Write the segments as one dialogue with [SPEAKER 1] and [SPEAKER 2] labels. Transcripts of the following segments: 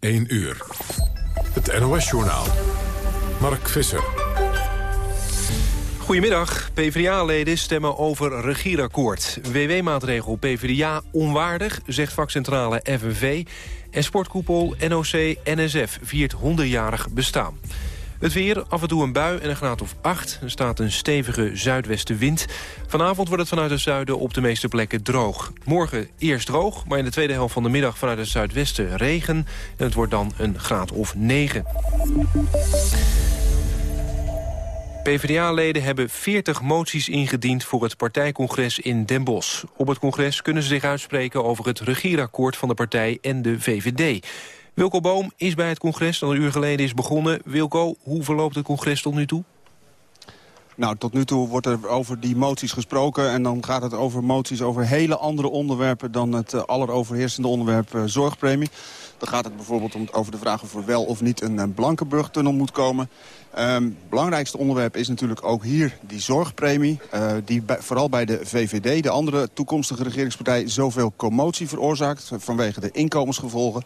[SPEAKER 1] 1 uur. Het NOS-journaal. Mark Visser.
[SPEAKER 2] Goedemiddag. PvdA-leden stemmen over regeerakkoord. WW-maatregel PvdA onwaardig, zegt vakcentrale FNV. En sportkoepel NOC-NSF viert 100-jarig bestaan. Het weer, af en toe een bui en een graad of 8. Er staat een stevige zuidwestenwind. Vanavond wordt het vanuit het zuiden op de meeste plekken droog. Morgen eerst droog, maar in de tweede helft van de middag vanuit het zuidwesten regen. En het wordt dan een graad of 9. PvdA-leden hebben 40 moties ingediend voor het partijcongres in Den Bosch. Op het congres kunnen ze zich uitspreken over het regierakkoord van de partij en de VVD. Wilco Boom is bij het congres dat een uur geleden is begonnen. Wilco, hoe verloopt het congres tot nu toe?
[SPEAKER 3] Nou, tot nu toe wordt er over die moties gesproken... en dan gaat het over moties over hele andere onderwerpen... dan het uh, alleroverheersende onderwerp uh, zorgpremie. Dan gaat het bijvoorbeeld om, over de vraag of er wel of niet een uh, Blankenburg-tunnel moet komen. Het um, belangrijkste onderwerp is natuurlijk ook hier die zorgpremie... Die vooral bij de VVD, de andere toekomstige regeringspartij... zoveel commotie veroorzaakt vanwege de inkomensgevolgen.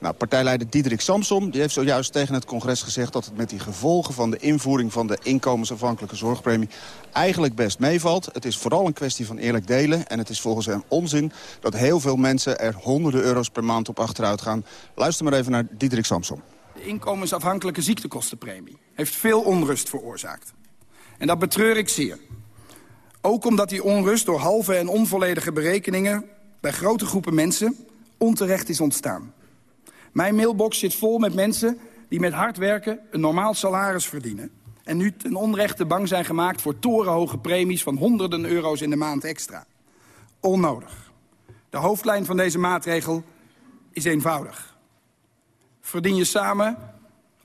[SPEAKER 3] Nou, partijleider Diederik Samsom die heeft zojuist tegen het congres gezegd... dat het met die gevolgen van de invoering van de inkomensafhankelijke zorgpremie... eigenlijk best meevalt. Het is vooral een kwestie van eerlijk delen. En het is volgens hem onzin dat heel veel mensen er honderden euro's per maand op achteruit gaan. Luister maar even naar Diederik Samsom.
[SPEAKER 4] De inkomensafhankelijke ziektekostenpremie heeft veel onrust veroorzaakt. En dat betreur ik zeer. Ook omdat die onrust door halve en onvolledige berekeningen... bij grote groepen mensen onterecht is ontstaan. Mijn mailbox zit vol met mensen die met hard werken een normaal salaris verdienen. En nu ten onrechte bang zijn gemaakt voor torenhoge premies van honderden euro's in de maand extra. Onnodig. De hoofdlijn van deze maatregel is eenvoudig. Verdien je samen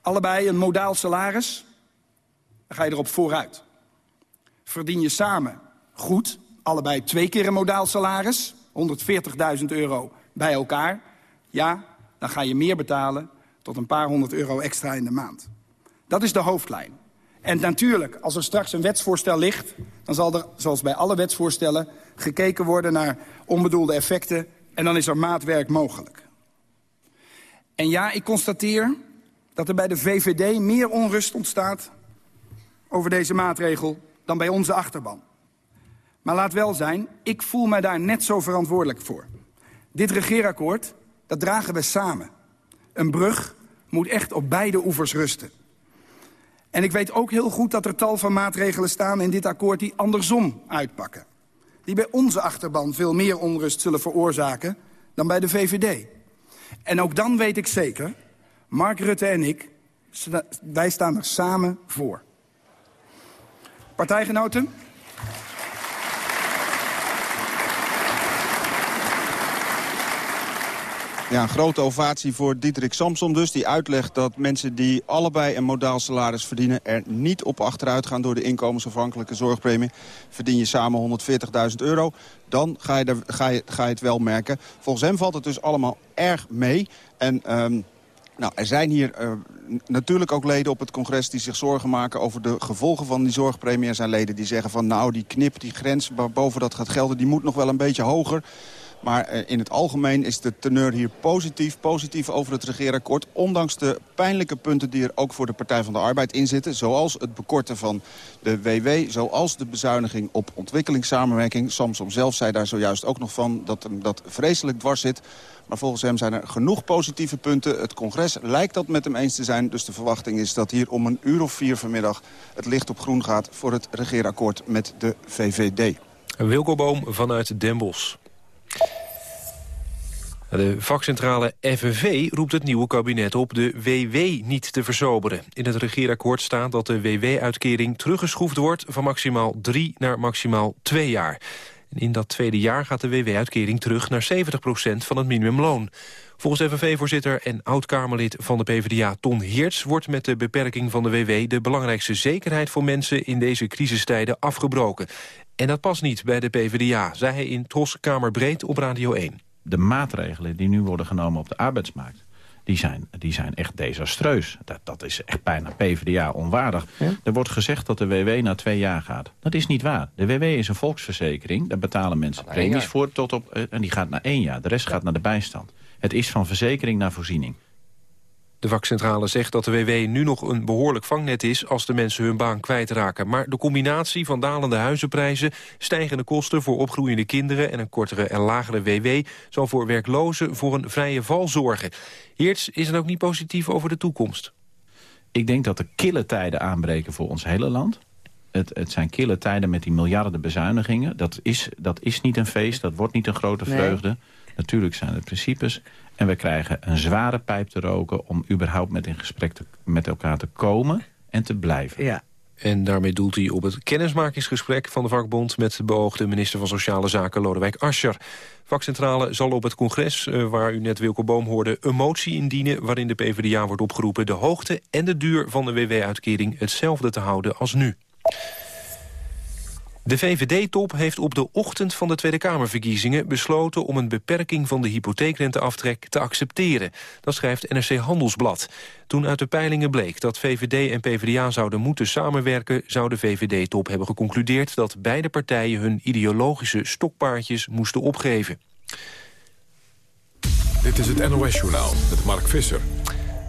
[SPEAKER 4] allebei een modaal salaris, dan ga je erop vooruit. Verdien je samen goed, allebei twee keer een modaal salaris, 140.000 euro bij elkaar, ja, dan ga je meer betalen tot een paar honderd euro extra in de maand. Dat is de hoofdlijn. En natuurlijk, als er straks een wetsvoorstel ligt... dan zal er, zoals bij alle wetsvoorstellen, gekeken worden naar onbedoelde effecten... en dan is er maatwerk mogelijk. En ja, ik constateer dat er bij de VVD meer onrust ontstaat... over deze maatregel dan bij onze achterban. Maar laat wel zijn, ik voel mij daar net zo verantwoordelijk voor. Dit regeerakkoord dat dragen we samen. Een brug moet echt op beide oevers rusten. En ik weet ook heel goed dat er tal van maatregelen staan in dit akkoord... die andersom uitpakken. Die bij onze achterban veel meer onrust zullen veroorzaken dan bij de VVD. En ook dan weet ik zeker, Mark Rutte en ik, wij staan er samen voor. Partijgenoten,
[SPEAKER 3] Ja, een grote ovatie voor Diederik Samsom dus. Die uitlegt dat mensen die allebei een modaal salaris verdienen... er niet op achteruit gaan door de inkomensafhankelijke zorgpremie. Verdien je samen 140.000 euro, dan ga je, ga, je, ga je het wel merken. Volgens hem valt het dus allemaal erg mee. En... Um, nou, er zijn hier uh, natuurlijk ook leden op het congres die zich zorgen maken over de gevolgen van die zorgpremie. Er zijn leden die zeggen van nou, die knip, die grens waarboven dat gaat gelden, die moet nog wel een beetje hoger. Maar uh, in het algemeen is de teneur hier positief. Positief over het regeerakkoord. Ondanks de pijnlijke punten die er ook voor de Partij van de Arbeid in zitten. Zoals het bekorten van de WW. Zoals de bezuiniging op ontwikkelingssamenwerking. Samsom zelf zei daar zojuist ook nog van dat hem dat vreselijk dwars zit. Maar volgens hem zijn er genoeg positieve punten. Het congres lijkt dat met hem eens te zijn. Dus de verwachting is dat hier om een uur of vier vanmiddag... het licht op groen gaat voor het regeerakkoord met de VVD.
[SPEAKER 2] Wilco Boom vanuit Den. De vakcentrale FNV roept het nieuwe kabinet op de WW niet te versoberen. In het regeerakkoord staat dat de WW-uitkering teruggeschroefd wordt... van maximaal drie naar maximaal twee jaar. En in dat tweede jaar gaat de WW-uitkering terug naar 70% van het minimumloon. Volgens FNV-voorzitter en oud-Kamerlid van de PvdA Ton Heerts... wordt met de beperking van de WW de belangrijkste zekerheid voor mensen... in deze crisistijden afgebroken. En dat past niet bij de PvdA, zei hij in Tros Kamerbreed op Radio 1
[SPEAKER 5] de maatregelen die nu worden genomen op de arbeidsmarkt... die zijn, die zijn echt desastreus. Dat, dat is echt bijna PvdA onwaardig. Er wordt gezegd dat de WW na twee jaar gaat. Dat is niet waar. De WW is een volksverzekering. Daar betalen mensen premies voor. Tot op, eh, en die gaat naar één jaar. De rest gaat naar de bijstand. Het is van verzekering naar voorziening.
[SPEAKER 2] De vakcentrale zegt dat de WW nu nog een behoorlijk vangnet is... als de mensen hun baan kwijtraken. Maar de combinatie van dalende huizenprijzen... stijgende kosten voor opgroeiende kinderen... en een kortere en lagere WW... zal voor werklozen voor een vrije val zorgen. Heerts is dan ook niet positief over de toekomst.
[SPEAKER 5] Ik denk dat er kille tijden aanbreken voor ons hele land. Het, het, zijn kille tijden met die miljarden bezuinigingen. Dat is, dat is niet een feest, dat wordt niet een grote vreugde. Natuurlijk zijn het principes. En we krijgen een zware pijp te roken... om überhaupt met in gesprek te, met elkaar te komen en te blijven.
[SPEAKER 2] Ja. En daarmee doelt hij op het kennismakingsgesprek van de vakbond... met de beoogde minister van Sociale Zaken Lodewijk Asscher. Vakcentrale zal op het congres, eh, waar u net Wilco Boom hoorde... een motie indienen waarin de PvdA wordt opgeroepen... de hoogte en de duur van de WW-uitkering hetzelfde te houden als nu. De VVD-top heeft op de ochtend van de Tweede Kamerverkiezingen besloten om een beperking van de hypotheekrenteaftrek te accepteren. Dat schrijft NRC Handelsblad. Toen uit de peilingen bleek dat VVD en PvdA zouden moeten samenwerken, zou de VVD-top hebben geconcludeerd dat beide partijen hun ideologische stokpaardjes moesten opgeven.
[SPEAKER 1] Dit is het NOS-journaal met Mark Visser.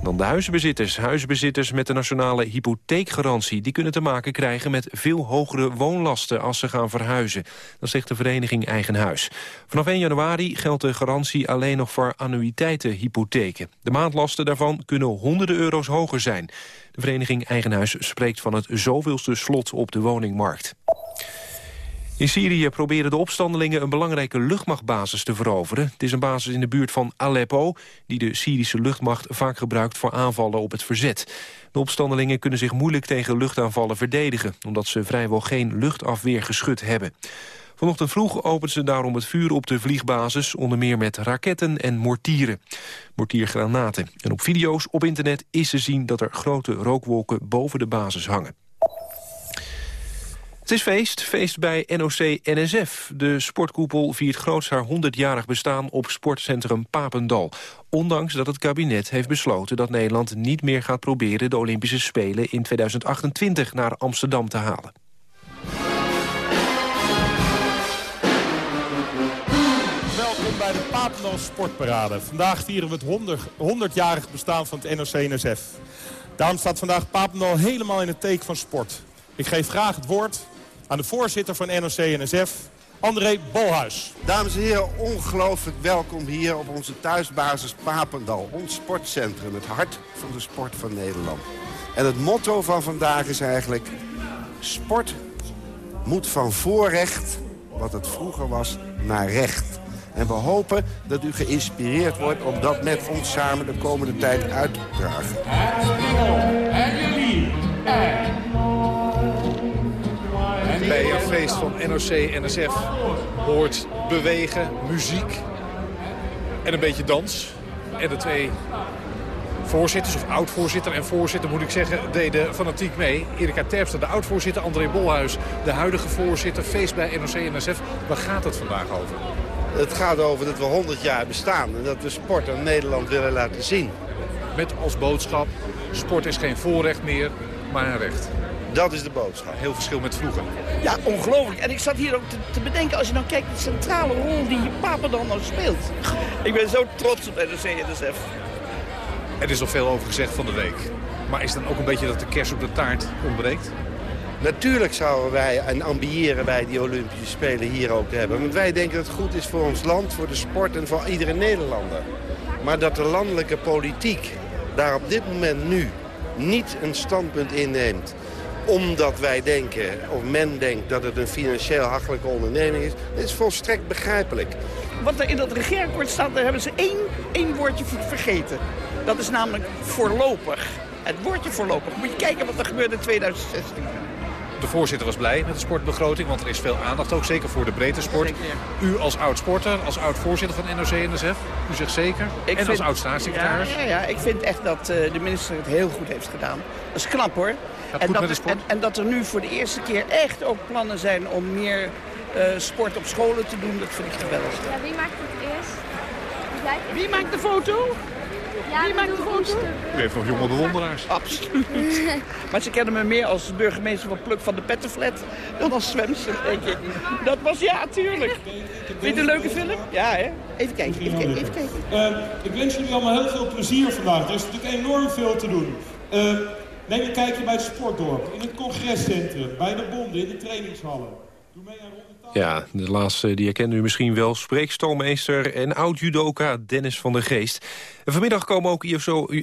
[SPEAKER 2] Dan de huizenbezitters. Huizenbezitters met de nationale hypotheekgarantie... die kunnen te maken krijgen met veel hogere woonlasten als ze gaan verhuizen. Dat zegt de vereniging Eigen Huis. Vanaf 1 januari geldt de garantie alleen nog voor annuïteitenhypotheken. De maandlasten daarvan kunnen honderden euro's hoger zijn. De vereniging Eigen Huis spreekt van het zoveelste slot op de woningmarkt. In Syrië proberen de opstandelingen een belangrijke luchtmachtbasis te veroveren. Het is een basis in de buurt van Aleppo... die de Syrische luchtmacht vaak gebruikt voor aanvallen op het verzet. De opstandelingen kunnen zich moeilijk tegen luchtaanvallen verdedigen... omdat ze vrijwel geen luchtafweergeschut hebben. Vanochtend vroeg openden ze daarom het vuur op de vliegbasis... onder meer met raketten en mortieren. Mortiergranaten. En op video's op internet is te zien dat er grote rookwolken boven de basis hangen. Het is feest, feest bij NOC-NSF. De sportkoepel viert groots haar 100-jarig bestaan op sportcentrum Papendal. Ondanks dat het kabinet heeft besloten dat Nederland niet meer gaat proberen... de Olympische Spelen in 2028 naar Amsterdam te halen.
[SPEAKER 6] Welkom bij de Papendal Sportparade. Vandaag vieren we het 100-jarig bestaan van het NOC-NSF. Daarom staat vandaag Papendal helemaal in het teken van sport. Ik geef graag het woord aan de voorzitter van NOC-NSF, André Bolhuis.
[SPEAKER 7] Dames en heren, ongelooflijk welkom hier op onze thuisbasis Papendal. Ons sportcentrum, het hart van de sport van Nederland. En het motto van vandaag is eigenlijk... sport moet van voorrecht, wat het vroeger was, naar recht. En we hopen dat u geïnspireerd wordt om dat met ons samen de komende tijd uit te dragen.
[SPEAKER 8] Bij een feest van NOC-NSF hoort bewegen, muziek en een beetje dans. En de twee voorzitters, of oud-voorzitter en voorzitter moet ik zeggen, deden fanatiek mee. Erika Terpstra, de oud-voorzitter, André Bolhuis, de huidige voorzitter. Feest bij NOC-NSF. Waar gaat het vandaag over?
[SPEAKER 7] Het gaat over dat we 100 jaar bestaan en dat we sport aan Nederland willen laten zien.
[SPEAKER 8] Met als boodschap, sport is geen voorrecht meer, maar een recht.
[SPEAKER 7] Dat is de boodschap.
[SPEAKER 8] Heel verschil met vroeger.
[SPEAKER 9] Ja, ongelooflijk. En ik zat hier ook te, te bedenken, als je nou kijkt, de centrale rol die Papa dan nou speelt. Ik ben zo trots op NRC-NSF.
[SPEAKER 8] Er is nog veel over gezegd van de week. Maar is het dan ook een beetje dat de kers op de taart ontbreekt?
[SPEAKER 7] Natuurlijk zouden wij en ambiëren wij die Olympische Spelen hier ook te hebben. Want wij denken dat het goed is voor ons land, voor de sport en voor iedere Nederlander. Maar dat de landelijke politiek daar op dit moment nu niet een standpunt inneemt omdat wij denken, of men denkt dat het een financieel hachelijke onderneming is. Dat is volstrekt begrijpelijk.
[SPEAKER 9] Wat er in dat regeerakkoord staat, daar hebben ze één, één woordje vergeten. Dat is namelijk voorlopig. Het woordje voorlopig. Moet je kijken wat er gebeurde in 2016.
[SPEAKER 8] De voorzitter was blij met de sportbegroting, want er is veel aandacht ook, zeker voor de breedte sport. U als oud-sporter, als oud-voorzitter van NOC-NSF, u zegt zeker.
[SPEAKER 9] Ik
[SPEAKER 8] en
[SPEAKER 9] vind,
[SPEAKER 8] als oud-staatssecretaris.
[SPEAKER 9] Ja, ja, ja, ik vind echt dat uh, de minister het heel goed heeft gedaan. Dat is knap hoor.
[SPEAKER 8] En dat,
[SPEAKER 9] en, en dat, er nu voor de eerste keer echt ook plannen zijn om meer uh, sport op scholen te doen, dat vind ik geweldig.
[SPEAKER 10] Ja, wie maakt het eerst?
[SPEAKER 9] Wie maakt de foto? Wie maakt de foto?
[SPEAKER 8] U heeft nog jonge bewonderaars.
[SPEAKER 9] Absoluut. maar ze kennen me meer als burgemeester van Pluk van de Pettenflat dan als zwemster, denk ik. Dat was, ja, tuurlijk. Vind je het een leuke film? Ja, hè? Even kijken, even kijken, even kijken.
[SPEAKER 10] Uh, ik wens jullie allemaal heel veel plezier vandaag. Er is natuurlijk enorm veel te doen. Uh, neem een kijkje bij het Sportdorp, in het congrescentrum, bij de bonden, in de trainingshallen. Doe mee aan
[SPEAKER 2] ja, de laatste die herkende u misschien wel. Spreekstalmeester en oud-judoka Dennis van der Geest. En vanmiddag komen ook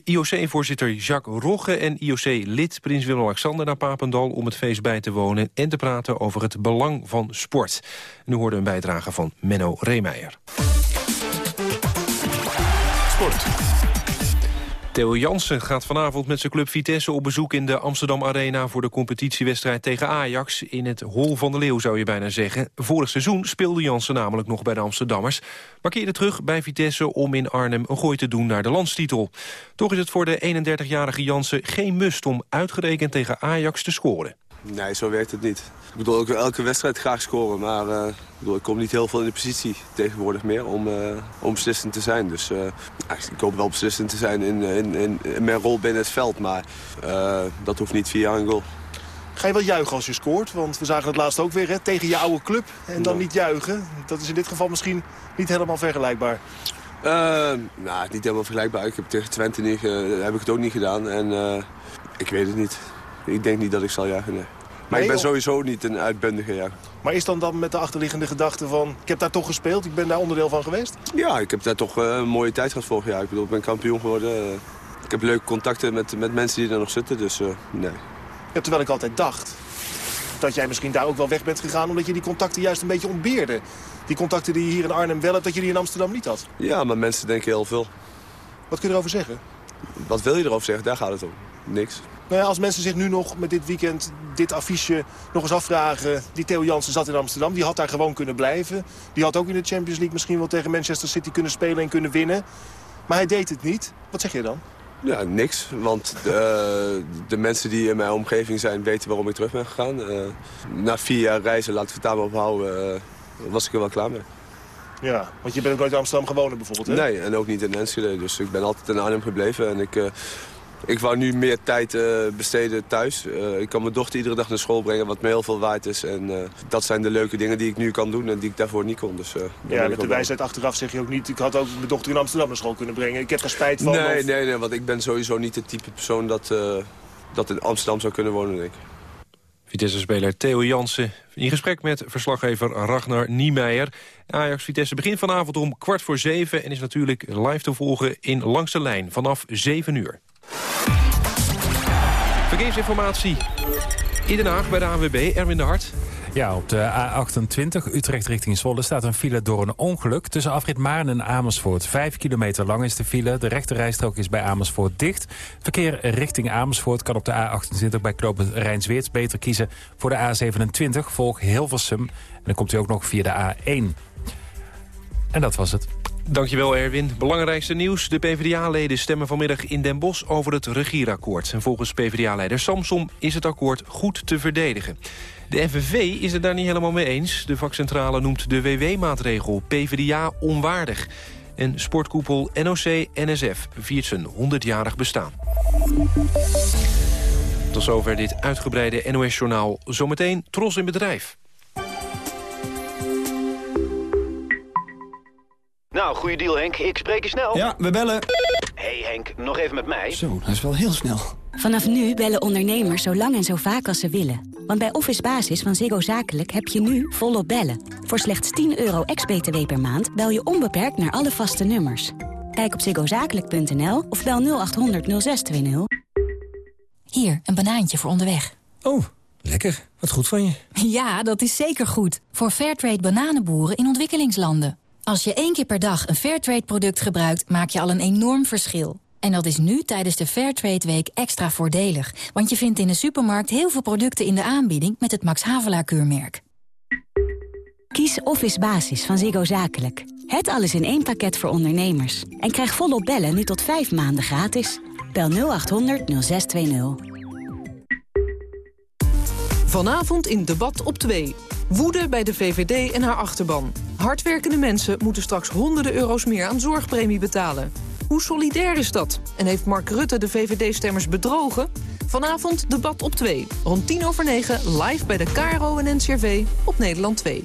[SPEAKER 2] IOC-voorzitter Jacques Rogge... en IOC-lid Prins Willem-Alexander naar Papendal... om het feest bij te wonen en te praten over het belang van sport. Nu hoorde een bijdrage van Menno Reemeijer. Sport. Theo Jansen gaat vanavond met zijn club Vitesse op bezoek in de Amsterdam Arena voor de competitiewedstrijd tegen Ajax. In het hol van de leeuw zou je bijna zeggen. Vorig seizoen speelde Jansen namelijk nog bij de Amsterdammers. Maar keerde terug bij Vitesse om in Arnhem een gooi te doen naar de landstitel. Toch is het voor de 31-jarige Jansen geen must om uitgerekend tegen Ajax te scoren.
[SPEAKER 11] Nee, zo werkt het niet. Ik bedoel, ik wil elke wedstrijd graag scoren, maar uh, ik, bedoel, ik kom niet heel veel in de positie tegenwoordig meer om, uh, om beslissend te zijn. Dus uh, ik hoop wel beslissend te zijn in, in, in, in mijn rol binnen het veld, maar dat hoeft niet via een goal.
[SPEAKER 12] Ga je wel juichen als je scoort? Want we zagen het laatst ook weer, hè? tegen je oude club. En dan niet juichen. Dat is in dit geval misschien niet helemaal vergelijkbaar.
[SPEAKER 11] nou, niet helemaal vergelijkbaar. Ik heb tegen Twente niet, heb ik het ook niet gedaan. En ik weet het niet. Ik denk niet dat ik zal juichen, nee. Maar ik ben sowieso niet een uitbundige jager.
[SPEAKER 12] Maar is dan dan met de achterliggende gedachte van... ik heb daar toch gespeeld, ik ben daar onderdeel van geweest?
[SPEAKER 11] Ja, ik heb daar toch uh, een mooie tijd gehad vorig jaar. Ik bedoel, ik ben kampioen geworden. ik heb leuke contacten met, met mensen die daar nog zitten, dus uh, nee.
[SPEAKER 12] Ja, terwijl ik altijd dacht dat jij misschien daar ook wel weg bent gegaan... omdat je die contacten juist een beetje ontbeerde. Die contacten die je hier in Arnhem wel hebt, dat je die in Amsterdam niet had.
[SPEAKER 11] Ja, maar mensen denken heel veel.
[SPEAKER 12] Wat kun je erover zeggen?
[SPEAKER 11] Wat wil je erover zeggen? Daar gaat het om. Niks.
[SPEAKER 12] Nou ja, als mensen zich nu nog met dit weekend, dit affiche nog eens afvragen... die Theo Jansen zat in Amsterdam, die had daar gewoon kunnen blijven. Die had ook in de Champions League misschien wel tegen Manchester City kunnen spelen en kunnen winnen. Maar hij deed het niet. Wat zeg je dan?
[SPEAKER 11] Ja, niks. Want de, de, mensen die in mijn omgeving zijn weten waarom ik terug ben gegaan. Uh, na vier jaar reizen, laat ik het daar maar ophouden, uh, was ik er wel klaar mee.
[SPEAKER 12] Ja, want je bent ook nooit in Amsterdam gewoond bijvoorbeeld, hè?
[SPEAKER 11] Nee, en ook niet in Enschede. Dus ik ben altijd in Arnhem gebleven. En ik, ik wou nu meer tijd uh, besteden thuis. Uh, ik kan mijn dochter iedere dag naar school brengen, wat me heel veel waard is. En uh, dat zijn de leuke dingen die ik nu kan doen en die ik daarvoor niet kon. Dus,
[SPEAKER 12] ja, met de wijsheid achteraf zeg je ook niet... ik had ook mijn dochter in Amsterdam naar school kunnen brengen. Ik heb er spijt van.
[SPEAKER 11] Nee, of... nee, nee, want ik ben sowieso niet het type persoon dat, dat in Amsterdam zou kunnen wonen, denk ik.
[SPEAKER 2] Vitesse-speler Theo Jansen in gesprek met verslaggever Ragnar Niemeyer. Ajax-Vitesse begint vanavond om kwart voor zeven... en is natuurlijk live te volgen in Langste Lijn vanaf 7 uur. Verkeersinformatie in Den Haag bij de ANWB, Erwin de Hart.
[SPEAKER 13] Ja, op de A28 Utrecht richting Zwolle staat een file door een ongeluk... tussen afrit Maarn en Amersfoort. Vijf kilometer lang is de file. De rechterrijstrook is bij Amersfoort dicht. Verkeer richting Amersfoort kan op de A28 bij knooppunt Rijnsweert beter kiezen voor de A27. Volg Hilversum. En dan komt u ook nog via de A1. En dat was het.
[SPEAKER 2] Dankjewel Erwin. Belangrijkste nieuws. De PvdA-leden stemmen vanmiddag in Den Bosch over het regierakkoord. En volgens PvdA-leider Samsom is het akkoord goed te verdedigen. De FNV is het daar niet helemaal mee eens. De vakcentrale noemt de WW-maatregel PvdA onwaardig. En sportkoepel NOC-NSF viert zijn 100-jarig bestaan. Tot zover dit uitgebreide NOS-journaal. Zometeen Tros in Bedrijf.
[SPEAKER 14] Nou, goede deal Henk. Ik spreek je snel.
[SPEAKER 15] Ja, we bellen.
[SPEAKER 14] hey Henk, nog even met mij.
[SPEAKER 15] Zo, dat is wel heel snel.
[SPEAKER 16] Vanaf nu bellen ondernemers zo lang en zo vaak als ze willen. Want bij Office Basis van Ziggo Zakelijk heb je nu volop bellen. Voor slechts 10 euro ex-BTW per maand bel je onbeperkt naar alle vaste nummers. Kijk op ziggozakelijk.nl of bel 0800 0620.
[SPEAKER 17] Hier, een banaantje voor onderweg.
[SPEAKER 15] Oh, lekker. Wat goed van je.
[SPEAKER 17] Ja, dat is zeker goed. Voor Fairtrade bananenboeren in ontwikkelingslanden. Als je één keer per dag een Fairtrade-product gebruikt, maak je al een enorm verschil. En dat is nu tijdens de Fairtrade Week extra voordelig. Want je vindt in de supermarkt heel veel producten in de aanbieding met het Max Havelaar keurmerk.
[SPEAKER 16] Kies Office Basis van Ziggo Zakelijk. Het alles in één pakket voor ondernemers. En krijg volop bellen nu tot vijf maanden gratis. Bel 0800 0620.
[SPEAKER 18] Vanavond in Debat op 2. Woede bij de VVD en haar achterban. Hardwerkende mensen moeten straks honderden euro's meer aan zorgpremie betalen. Hoe solidair is dat? En heeft Mark Rutte de VVD-stemmers bedrogen? Vanavond debat op 2. Rond 10 over 9 live bij de KRO en NCRV op Nederland 2.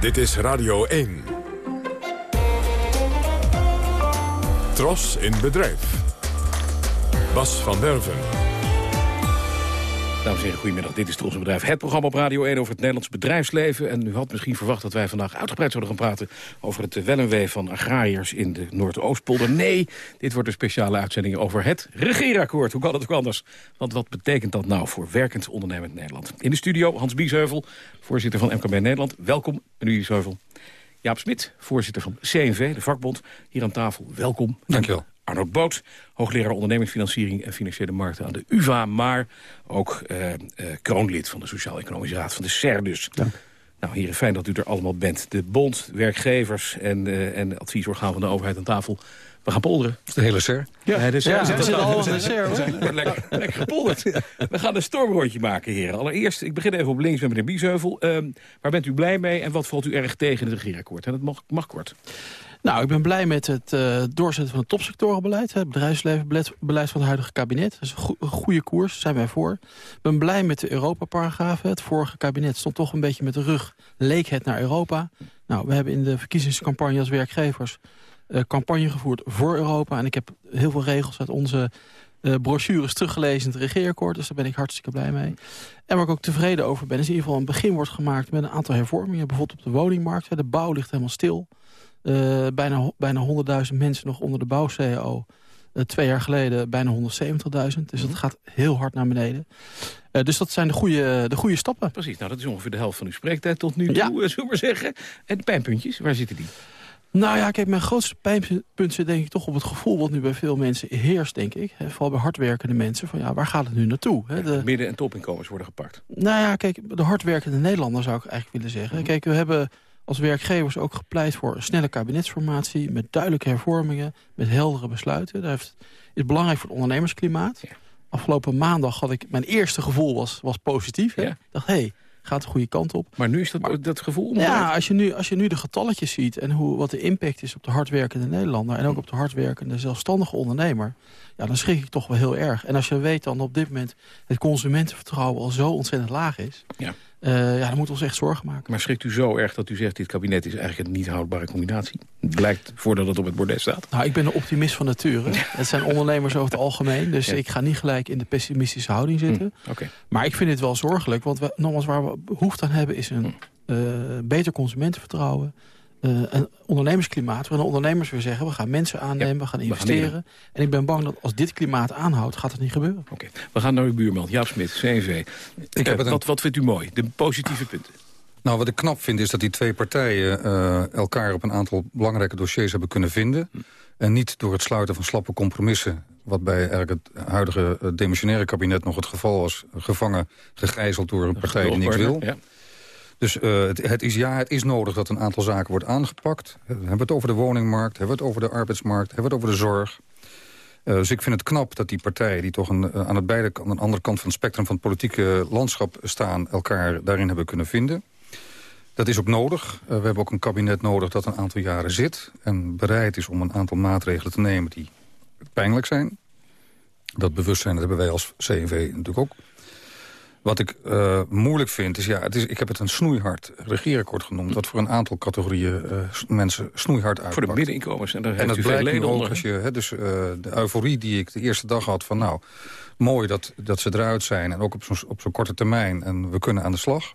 [SPEAKER 1] Dit is Radio 1. Tros in bedrijf. Bas van Werven.
[SPEAKER 19] Dames en heren, goedemiddag. Dit is Tros Bedrijf. Het programma op Radio 1 over het Nederlands bedrijfsleven. En u had misschien verwacht dat wij vandaag uitgebreid zouden gaan praten... over het wel en wee van agrariërs in de Noordoostpolder. Nee, dit wordt een speciale uitzending over het regeerakkoord. Hoe kan het ook anders? Want wat betekent dat nou voor werkend ondernemend Nederland? In de studio Hans Biesheuvel, voorzitter van MKB Nederland. Welkom, meneer Biesheuvel. Jaap Smit, voorzitter van CNV, de vakbond. Hier aan tafel, welkom.
[SPEAKER 20] Dank je wel.
[SPEAKER 19] Arnold Boot, hoogleraar ondernemingsfinanciering en financiële markten aan de UvA... maar ook eh, eh, kroonlid van de Sociaal-Economische Raad van de SER dus. Nou, heren, fijn dat u er allemaal bent. De bond, werkgevers en, eh en adviesorgaan van de overheid aan tafel. We gaan polderen.
[SPEAKER 20] De hele SER.
[SPEAKER 19] Ja, de SER.
[SPEAKER 20] Ja,
[SPEAKER 19] we
[SPEAKER 20] zitten al in de
[SPEAKER 19] SER. Lekker, lekker gepolderd. We gaan een stormrondje maken, heren. Allereerst, ik begin even op links met meneer Biesheuvel. Ehm, waar bent u blij mee en wat valt u erg tegen in het regeerakkoord? En dat mag, mag kort.
[SPEAKER 21] Nou, ik ben blij met het eh, doorzetten van het topsectorenbeleid. Het bedrijfslevenbeleid beleid van het huidige kabinet. Dat is een, goe- een goede koers, daar zijn wij voor. Ik ben blij met de Europa-paragrafen. Het vorige kabinet stond toch een beetje met de rug. Leek het naar Europa. Nou, we hebben in de verkiezingscampagne als werkgevers... eh, campagne gevoerd voor Europa. En ik heb heel veel regels uit onze eh, brochures teruggelezen in het regeerakkoord. Dus daar ben ik hartstikke blij mee. En waar ik ook tevreden over ben... is in ieder geval een begin wordt gemaakt met een aantal hervormingen. Bijvoorbeeld op de woningmarkt. De bouw ligt helemaal stil. Eh, bijna, bijna 100.000 mensen nog onder de bouw-CAO. Eh, twee jaar geleden bijna 170.000. Dus dat gaat heel hard naar beneden. Eh, dus dat zijn de goede, de goede stappen.
[SPEAKER 19] Precies, nou dat is ongeveer de helft van uw spreektijd tot nu toe, eh, zullen we maar zeggen. En de pijnpuntjes, waar zitten die?
[SPEAKER 21] Nou ja, kijk, mijn grootste pijnpunt zit denk ik toch op het gevoel... wat nu bij veel mensen heerst, denk ik. Vooral bij hardwerkende mensen. Van ja, waar gaat het nu naartoe? De,
[SPEAKER 19] Midden- en topinkomens worden gepakt.
[SPEAKER 21] Nou ja, kijk, de hardwerkende Nederlander zou ik eigenlijk willen zeggen. Kijk, we hebben als werkgevers ook gepleit voor een snelle kabinetsformatie... met duidelijke hervormingen, met heldere besluiten. Dat heeft, is belangrijk voor het ondernemersklimaat. Afgelopen maandag had ik... Mijn eerste gevoel was, was positief. Ik dacht, hé, hey, gaat de goede kant op.
[SPEAKER 19] Maar nu is dat, dat gevoel
[SPEAKER 21] Ja, als je, nu, als je nu de getalletjes ziet en hoe, wat de impact is op de hardwerkende Nederlander... en ook op de hardwerkende zelfstandige ondernemer... ja, dan schrik ik toch wel heel erg. En als je weet dan op dit moment het consumentenvertrouwen al zo ontzettend laag is...
[SPEAKER 19] Ja.
[SPEAKER 21] Eh, ja, dan moeten we ons echt zorgen maken.
[SPEAKER 19] Maar schrikt u zo erg dat u zegt... dit kabinet is eigenlijk een niet houdbare combinatie? Het blijkt voordat het op het bordes staat.
[SPEAKER 21] Nou, ik ben een optimist van nature. Het zijn ondernemers over het algemeen. Dus ik ga niet gelijk in de pessimistische houding zitten.
[SPEAKER 19] Hm, Oké.
[SPEAKER 21] Maar ik vind het wel zorgelijk. Want we, nogmaals, waar we behoefte aan hebben is een eh, beter consumentenvertrouwen. Eh, een ondernemersklimaat waarin de ondernemers weer zeggen... we gaan mensen aannemen, we gaan
[SPEAKER 19] we gaan
[SPEAKER 21] investeren. en ik ben bang dat als dit klimaat aanhoudt, gaat het niet gebeuren.
[SPEAKER 19] Oké, we gaan naar uw buurman, Jaap Smit, CNV.
[SPEAKER 20] Ik heb
[SPEAKER 19] Eh,
[SPEAKER 20] een-
[SPEAKER 19] wat, wat vindt u mooi? De positieve punten.
[SPEAKER 20] Nou, wat ik knap vind is dat die twee partijen eh, elkaar op een aantal belangrijke dossiers hebben kunnen vinden. En niet door het sluiten van slappe compromissen... wat bij eigenlijk het huidige demissionaire kabinet nog het geval was... gevangen, gegijzeld door een partij die niks wil.
[SPEAKER 19] Ja.
[SPEAKER 20] Dus eh, het, het is, ja, het is nodig dat een aantal zaken wordt aangepakt. We hebben het over de woningmarkt, hebben we het over de arbeidsmarkt... hebben we het over de zorg. Eh, dus ik vind het knap dat die partijen die toch een, eh, aan, het beide, aan de andere kant van het spectrum... van het politieke landschap staan, elkaar daarin hebben kunnen vinden. Dat is ook nodig. Eh, we hebben ook een kabinet nodig dat een aantal jaren zit... en bereid is om een aantal maatregelen te nemen die pijnlijk zijn. Dat bewustzijn dat hebben wij als CNV natuurlijk ook. Wat ik eh, moeilijk vind, is, ja, het is, ik heb het een snoeihard regeerakkoord genoemd... dat voor een aantal categorieën eh, mensen snoeihard uitpakt.
[SPEAKER 19] Voor de middeninkomens. En daar
[SPEAKER 20] En
[SPEAKER 19] heeft
[SPEAKER 20] dat blijkt nu ook als je, hè, dus eh, de euforie die ik de eerste dag had van nou, mooi dat, dat ze eruit zijn en ook op zo'n op zo'n korte termijn en we kunnen aan de slag.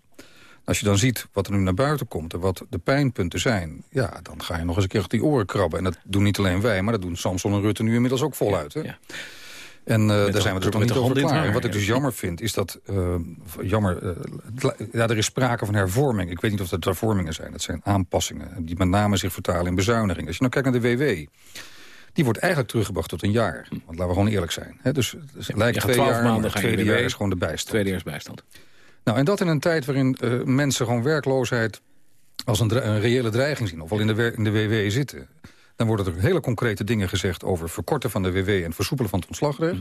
[SPEAKER 20] Als je dan ziet wat er nu naar buiten komt en wat de pijnpunten zijn... ja, dan ga je nog eens een keer op die oren krabben. En dat doen niet alleen wij, maar dat doen Samson en Rutte nu inmiddels ook voluit. Hè? En eh,
[SPEAKER 19] de-
[SPEAKER 20] daar zijn we toch
[SPEAKER 19] de
[SPEAKER 20] niet over klaar. En
[SPEAKER 19] haar,
[SPEAKER 20] wat ik dus jammer vind, is dat... eh, jammer, eh, ja, er is sprake van hervorming. Ik weet niet of dat hervormingen zijn. Dat zijn aanpassingen die met name zich vertalen in bezuinigingen. Als je nou kijkt naar de WW... die wordt eigenlijk teruggebracht tot een jaar. Want laten we gewoon eerlijk zijn. Hè? Dus het
[SPEAKER 19] Ja,
[SPEAKER 20] twee
[SPEAKER 19] 12
[SPEAKER 20] jaar,
[SPEAKER 19] maanden
[SPEAKER 20] het tweede jaar is gewoon de bijstand.
[SPEAKER 19] Tweede jaar is bijstand.
[SPEAKER 20] Nou, en dat in een tijd waarin mensen gewoon werkloosheid als een, reële dreiging zien. Of al in de, wer- in de WW zitten. Dan worden er hele concrete dingen gezegd over verkorten van de WW en versoepelen van het ontslagrecht.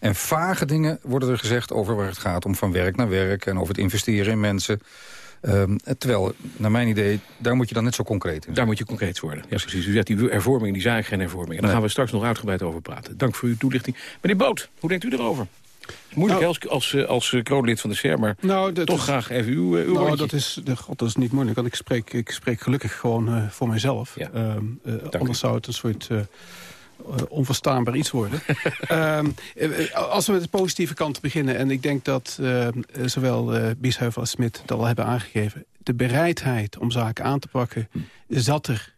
[SPEAKER 20] En vage dingen worden er gezegd over waar het gaat om van werk naar werk en over het investeren in mensen. Ehm, terwijl, naar mijn idee, daar moet je dan net zo concreet in
[SPEAKER 19] Daar moet je concreet worden. Ja, precies. U zegt die hervorming, die zijn geen hervorming. En daar
[SPEAKER 20] Nee.
[SPEAKER 19] gaan we straks nog uitgebreid over praten. Dank voor uw toelichting. Meneer Boot, hoe denkt u erover? Moeilijk
[SPEAKER 22] Nou-
[SPEAKER 19] als, als, eh, als eh, kroonlid van de SER, maar
[SPEAKER 22] Nou,
[SPEAKER 19] toch
[SPEAKER 22] is-
[SPEAKER 19] graag even uw, eh, uw
[SPEAKER 22] nou, dat is, de, god, dat is niet moeilijk, want ik spreek, ik spreek gelukkig gewoon voor mijzelf. Ehm, eh, anders zou het een soort onverstaanbaar iets worden. Ehm, eh, eh, als we met de positieve kant beginnen... en ik denk dat zowel eh Biesheuvel als Smit dat al hebben aangegeven... de bereidheid om zaken aan te pakken zat er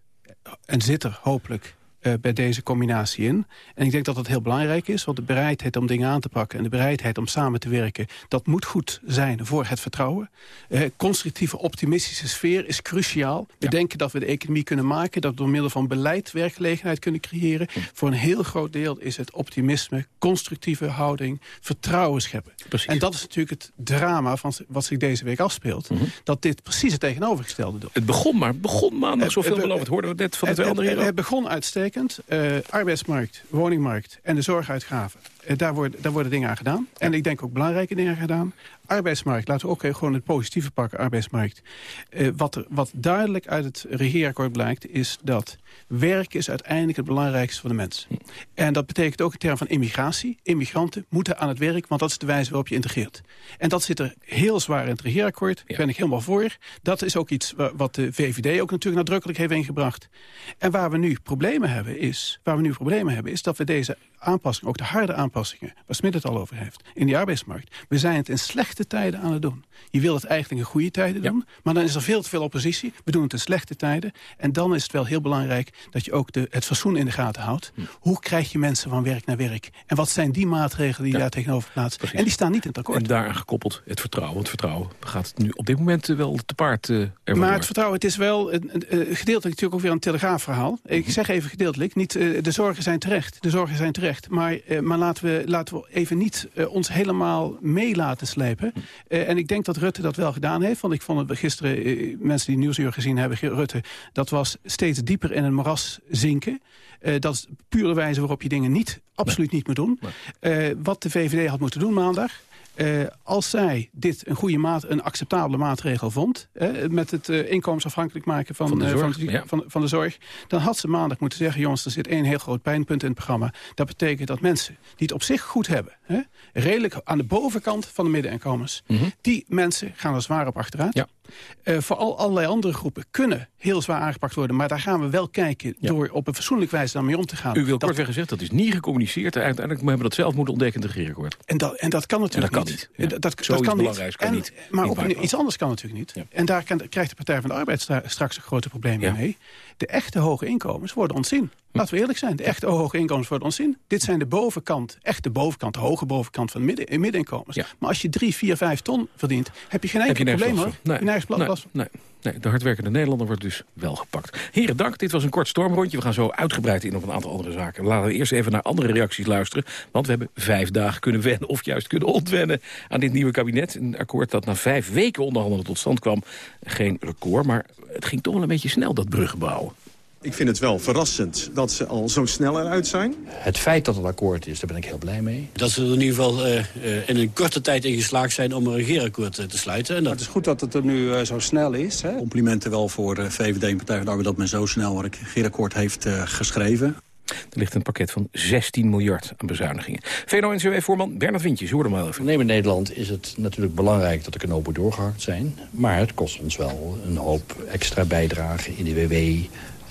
[SPEAKER 22] en zit er hopelijk eh, bij deze combinatie in. En ik denk dat dat heel belangrijk is, want de bereidheid om dingen aan te pakken... en de bereidheid om samen te werken, dat moet goed zijn voor het vertrouwen. Eh, constructieve, optimistische sfeer is cruciaal. We denken dat we de economie kunnen maken... dat we door middel van beleid werkgelegenheid kunnen creëren. Voor een heel groot deel is het optimisme, constructieve houding... vertrouwen scheppen. En dat is natuurlijk het drama van wat zich deze week afspeelt. Dat dit precies het tegenovergestelde doet.
[SPEAKER 19] Het begon maar, begon maandag zoveel beloofd. Hoorden we net van de
[SPEAKER 22] het,
[SPEAKER 19] andere
[SPEAKER 22] het, het begon uitstekend. Eh, arbeidsmarkt, woningmarkt en de zorguitgaven. Eh, daar, worden, daar worden dingen aan gedaan. En ik denk ook belangrijke dingen aan gedaan. Arbeidsmarkt, laten we ook gewoon het positieve pakken, arbeidsmarkt. Eh, wat, er, wat duidelijk uit het regeerakkoord blijkt... is dat werk is uiteindelijk het belangrijkste voor de mens. En dat betekent ook in termen van immigratie. Immigranten moeten aan het werk, want dat is de wijze waarop je integreert. En dat zit er heel zwaar in het regeerakkoord. Daar ben ik helemaal voor. Dat is ook iets wa- wat de VVD ook natuurlijk nadrukkelijk heeft ingebracht. En waar we nu problemen hebben is, waar we nu problemen hebben, is dat we deze aanpassingen, ook de harde aanpassingen, waar Smit het al over heeft, in die arbeidsmarkt, we zijn het in slechte tijden aan het doen. Je wil het eigenlijk in goede tijden doen, maar dan is er veel te veel oppositie. We doen het in slechte tijden. En dan is het wel heel belangrijk dat je ook de, het fatsoen in de gaten houdt. Hoe krijg je mensen van werk naar werk? En wat zijn die maatregelen die je daar tegenover plaatst? En die staan niet in het akkoord.
[SPEAKER 19] En daaraan gekoppeld het vertrouwen. Want vertrouwen gaat nu op dit moment eh, wel te paard eh
[SPEAKER 22] Maar
[SPEAKER 19] door.
[SPEAKER 22] het vertrouwen, het is wel gedeeltelijk natuurlijk ook weer een telegraafverhaal. Ik zeg even gedeeltelijk, niet, eh, de zorgen zijn terecht. De zorgen zijn terecht. Maar, eh, maar laten, we, laten we even niet eh, ons helemaal mee laten slepen. Eh, en ik denk dat Rutte dat wel gedaan heeft. Want ik vond het gisteren, mensen die Nieuwsuur gezien hebben, Rutte... dat was steeds dieper in een moras zinken. Dat is puur de wijze waarop je dingen niet, absoluut niet moet doen. Wat de VVD had moeten doen maandag... Eh, als zij dit een goede maat, een acceptabele maatregel vond... eh, met het eh, inkomensafhankelijk maken van,
[SPEAKER 19] Van de
[SPEAKER 22] eh,
[SPEAKER 19] zorg,
[SPEAKER 22] van,
[SPEAKER 19] ja.
[SPEAKER 22] van, van de zorg... dan had ze maandag moeten zeggen... jongens, er zit één heel groot pijnpunt in het programma. Dat betekent dat mensen die het op zich goed hebben... Hè, redelijk aan de bovenkant van de middeninkomens...
[SPEAKER 19] Mhm.
[SPEAKER 22] die mensen gaan er zwaar op achteruit. Eh, voor al, allerlei andere groepen kunnen heel zwaar aangepakt worden... maar daar gaan we wel kijken door op een fatsoenlijke wijze daarmee om te gaan.
[SPEAKER 19] U wil
[SPEAKER 22] Dat-
[SPEAKER 19] kortweg gezegd, dat is niet gecommuniceerd. Uiteindelijk hebben we dat zelf moeten ontdekken in het regeerakkoord.
[SPEAKER 22] En dat, en dat kan natuurlijk
[SPEAKER 19] En dat kan
[SPEAKER 22] niet.
[SPEAKER 19] niet. Ja.
[SPEAKER 22] Dat, dat,
[SPEAKER 19] Zoiets
[SPEAKER 22] kan niet. En-
[SPEAKER 19] niet.
[SPEAKER 22] Maar
[SPEAKER 19] Niet
[SPEAKER 22] op een, iets anders kan natuurlijk niet. En daar kan, krijgt de Partij van de Arbeid stra- straks een grote probleem mee. De echte hoge inkomens worden ontzien. Laten we eerlijk zijn. De echte hoge inkomens worden ontzien. Dit zijn de bovenkant, echt de bovenkant, de hoge bovenkant van de midden, eh, middeninkomens. Maar als je 3, 4, 5 ton verdient, heb je geen enkel probleem hoor.
[SPEAKER 19] Nee.
[SPEAKER 22] Je nergens
[SPEAKER 19] nee, nee, de hardwerkende Nederlander wordt dus wel gepakt. Heren, dank. Dit was een kort stormrondje. We gaan zo uitgebreid in op een aantal andere zaken. Laten we eerst even naar andere reacties luisteren. Want we hebben vijf dagen kunnen wennen, of juist kunnen ontwennen... aan dit nieuwe kabinet. Een akkoord dat na vijf weken onderhandelen tot stand kwam. Geen record, maar het ging toch wel een beetje snel, dat bruggen bouwen.
[SPEAKER 23] Ik vind het wel verrassend dat ze al zo snel eruit zijn.
[SPEAKER 24] Het feit dat het akkoord is, daar ben ik heel blij mee. Dat ze er in ieder geval eh, eh, in een korte tijd in geslaagd zijn om een regeerakkoord eh, te sluiten. En dat...
[SPEAKER 25] Het is goed dat het er nu zo snel is. Hè?
[SPEAKER 23] Complimenten wel voor de VVD en Partij van de Arbeid dat men zo snel een regeerakkoord heeft eh, geschreven.
[SPEAKER 19] Er ligt een pakket van 16 miljard aan bezuinigingen. VNO-NCW-voorman Bernard Wintjes, hoorde hem wel even.
[SPEAKER 24] Nee, in Nederland is het natuurlijk belangrijk dat de knopen doorgehakt zijn. Maar het kost ons wel een hoop extra bijdrage in de WW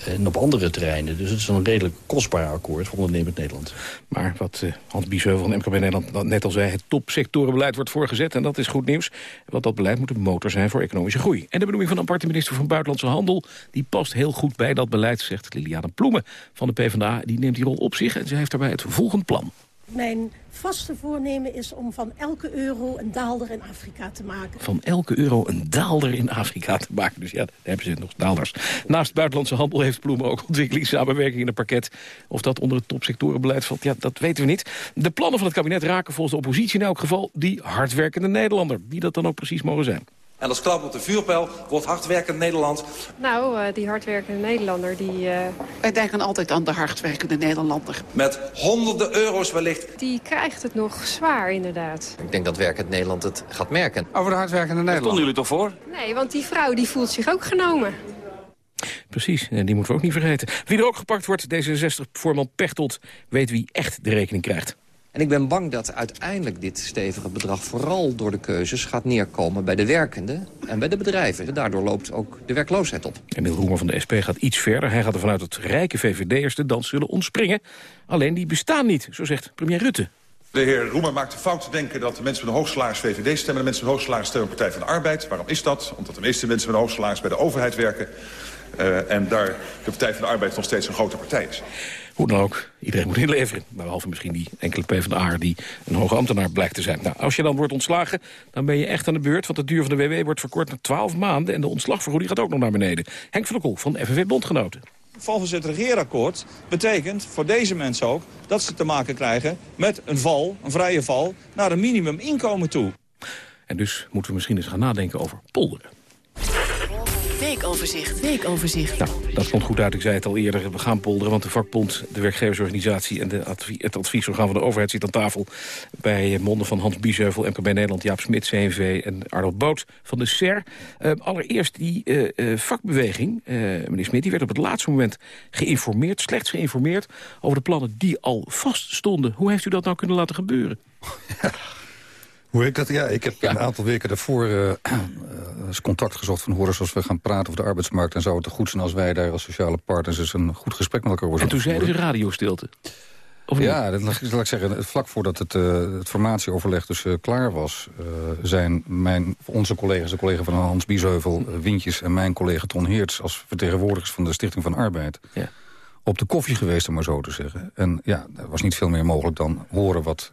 [SPEAKER 24] en op andere terreinen. Dus het is een redelijk kostbaar akkoord voor ondernemend Nederland.
[SPEAKER 19] Maar wat eh, Hans Biesheuvel van MKB Nederland net al zei... het topsectorenbeleid wordt voorgezet en dat is goed nieuws. Want dat beleid moet een motor zijn voor economische groei. En de benoeming van de aparte minister van Buitenlandse Handel... die past heel goed bij dat beleid, zegt Liliane Ploemen van de PvdA. Die neemt die rol op zich en ze heeft daarbij het volgende plan.
[SPEAKER 26] Mijn vaste voornemen is om van elke euro een daalder in Afrika te maken.
[SPEAKER 19] Van elke euro een daalder in Afrika te maken. Dus ja, daar hebben ze nog daalders. Naast buitenlandse handel heeft Ploemen ook ontwikkelingssamenwerking in het pakket. Of dat onder het topsectorenbeleid valt, ja, dat weten we niet. De plannen van het kabinet raken volgens de oppositie in elk geval die hardwerkende Nederlander. Wie dat dan ook precies mogen zijn.
[SPEAKER 27] En als klap op de vuurpijl wordt hardwerkend Nederland.
[SPEAKER 28] Nou, uh, die hardwerkende Nederlander, die... Uh...
[SPEAKER 29] Wij denken altijd aan de hardwerkende Nederlander.
[SPEAKER 27] Met honderden euro's wellicht.
[SPEAKER 28] Die krijgt het nog zwaar, inderdaad.
[SPEAKER 30] Ik denk dat werkend Nederland het gaat merken.
[SPEAKER 27] Over de hardwerkende Nederlander. stonden jullie toch voor?
[SPEAKER 28] Nee, want die vrouw die voelt zich ook genomen.
[SPEAKER 19] Precies, en die moeten we ook niet vergeten. Wie er ook gepakt wordt, D66-voorman Pechtold, weet wie echt de rekening krijgt.
[SPEAKER 30] En ik ben bang dat uiteindelijk dit stevige bedrag... vooral door de keuzes gaat neerkomen bij de werkenden en bij de bedrijven. Daardoor loopt ook de werkloosheid op.
[SPEAKER 19] Emiel Roemer van de SP gaat iets verder. Hij gaat ervan uit dat rijke VVD'ers de dans zullen ontspringen. Alleen die bestaan niet, zo zegt premier Rutte.
[SPEAKER 31] De heer Roemer maakt de fout te denken dat de mensen met een hoog salaris VVD stemmen... en de mensen met een hoog salaris stemmen Partij van de Arbeid. Waarom is dat? Omdat de meeste mensen met een hoog salaris bij de overheid werken. Uh, en daar de Partij van de Arbeid nog steeds een grote partij is.
[SPEAKER 19] Hoe dan ook, iedereen moet inleveren. Behalve misschien die enkele PvdA die een hoge ambtenaar blijkt te zijn. Nou, als je dan wordt ontslagen, dan ben je echt aan de beurt. Want de duur van de WW wordt verkort naar 12 maanden. En de ontslagvergoeding gaat ook nog naar beneden. Henk van der Kool van FNV Bondgenoten.
[SPEAKER 32] Volgens het regeerakkoord betekent voor deze mensen ook... dat ze te maken krijgen met een val, een vrije val... naar een minimuminkomen toe.
[SPEAKER 19] En dus moeten we misschien eens gaan nadenken over polderen.
[SPEAKER 29] Weekoverzicht. Weekoverzicht.
[SPEAKER 19] Nou, dat komt goed uit. Ik zei het al eerder. We gaan polderen, want de vakbond, de werkgeversorganisatie... en de advie het adviesorgaan van de overheid zit aan tafel... bij monden van Hans Biesheuvel, MKB Nederland, Jaap Smit, CNV... en Arnold Boot van de SER. Uh, allereerst die uh, uh, vakbeweging. meneer Smit, die werd op het laatste moment geïnformeerd... slechts geïnformeerd over de plannen die al vaststonden. Hoe heeft u dat nou kunnen laten gebeuren?
[SPEAKER 20] Hoe ik dat? Ja, ik heb een aantal weken daarvoor uh, uh, contact gezocht van horen zoals we gaan praten over de arbeidsmarkt. En zou het goed zijn als wij daar als sociale partners eens een goed gesprek met elkaar worden.
[SPEAKER 19] En toen zeiden ze radiostilte.
[SPEAKER 20] Of ja, dat, zal ik zeggen, vlak voordat het, uh, het formatieoverleg dus klaar was... zijn mijn, onze collega's, de collega van Hans Biesheuvel, Wintjes... en mijn collega Ton Heerts als vertegenwoordigers van de Stichting van Arbeid... Ja. op de koffie geweest, om maar zo te zeggen. En ja, er was niet veel meer mogelijk dan horen wat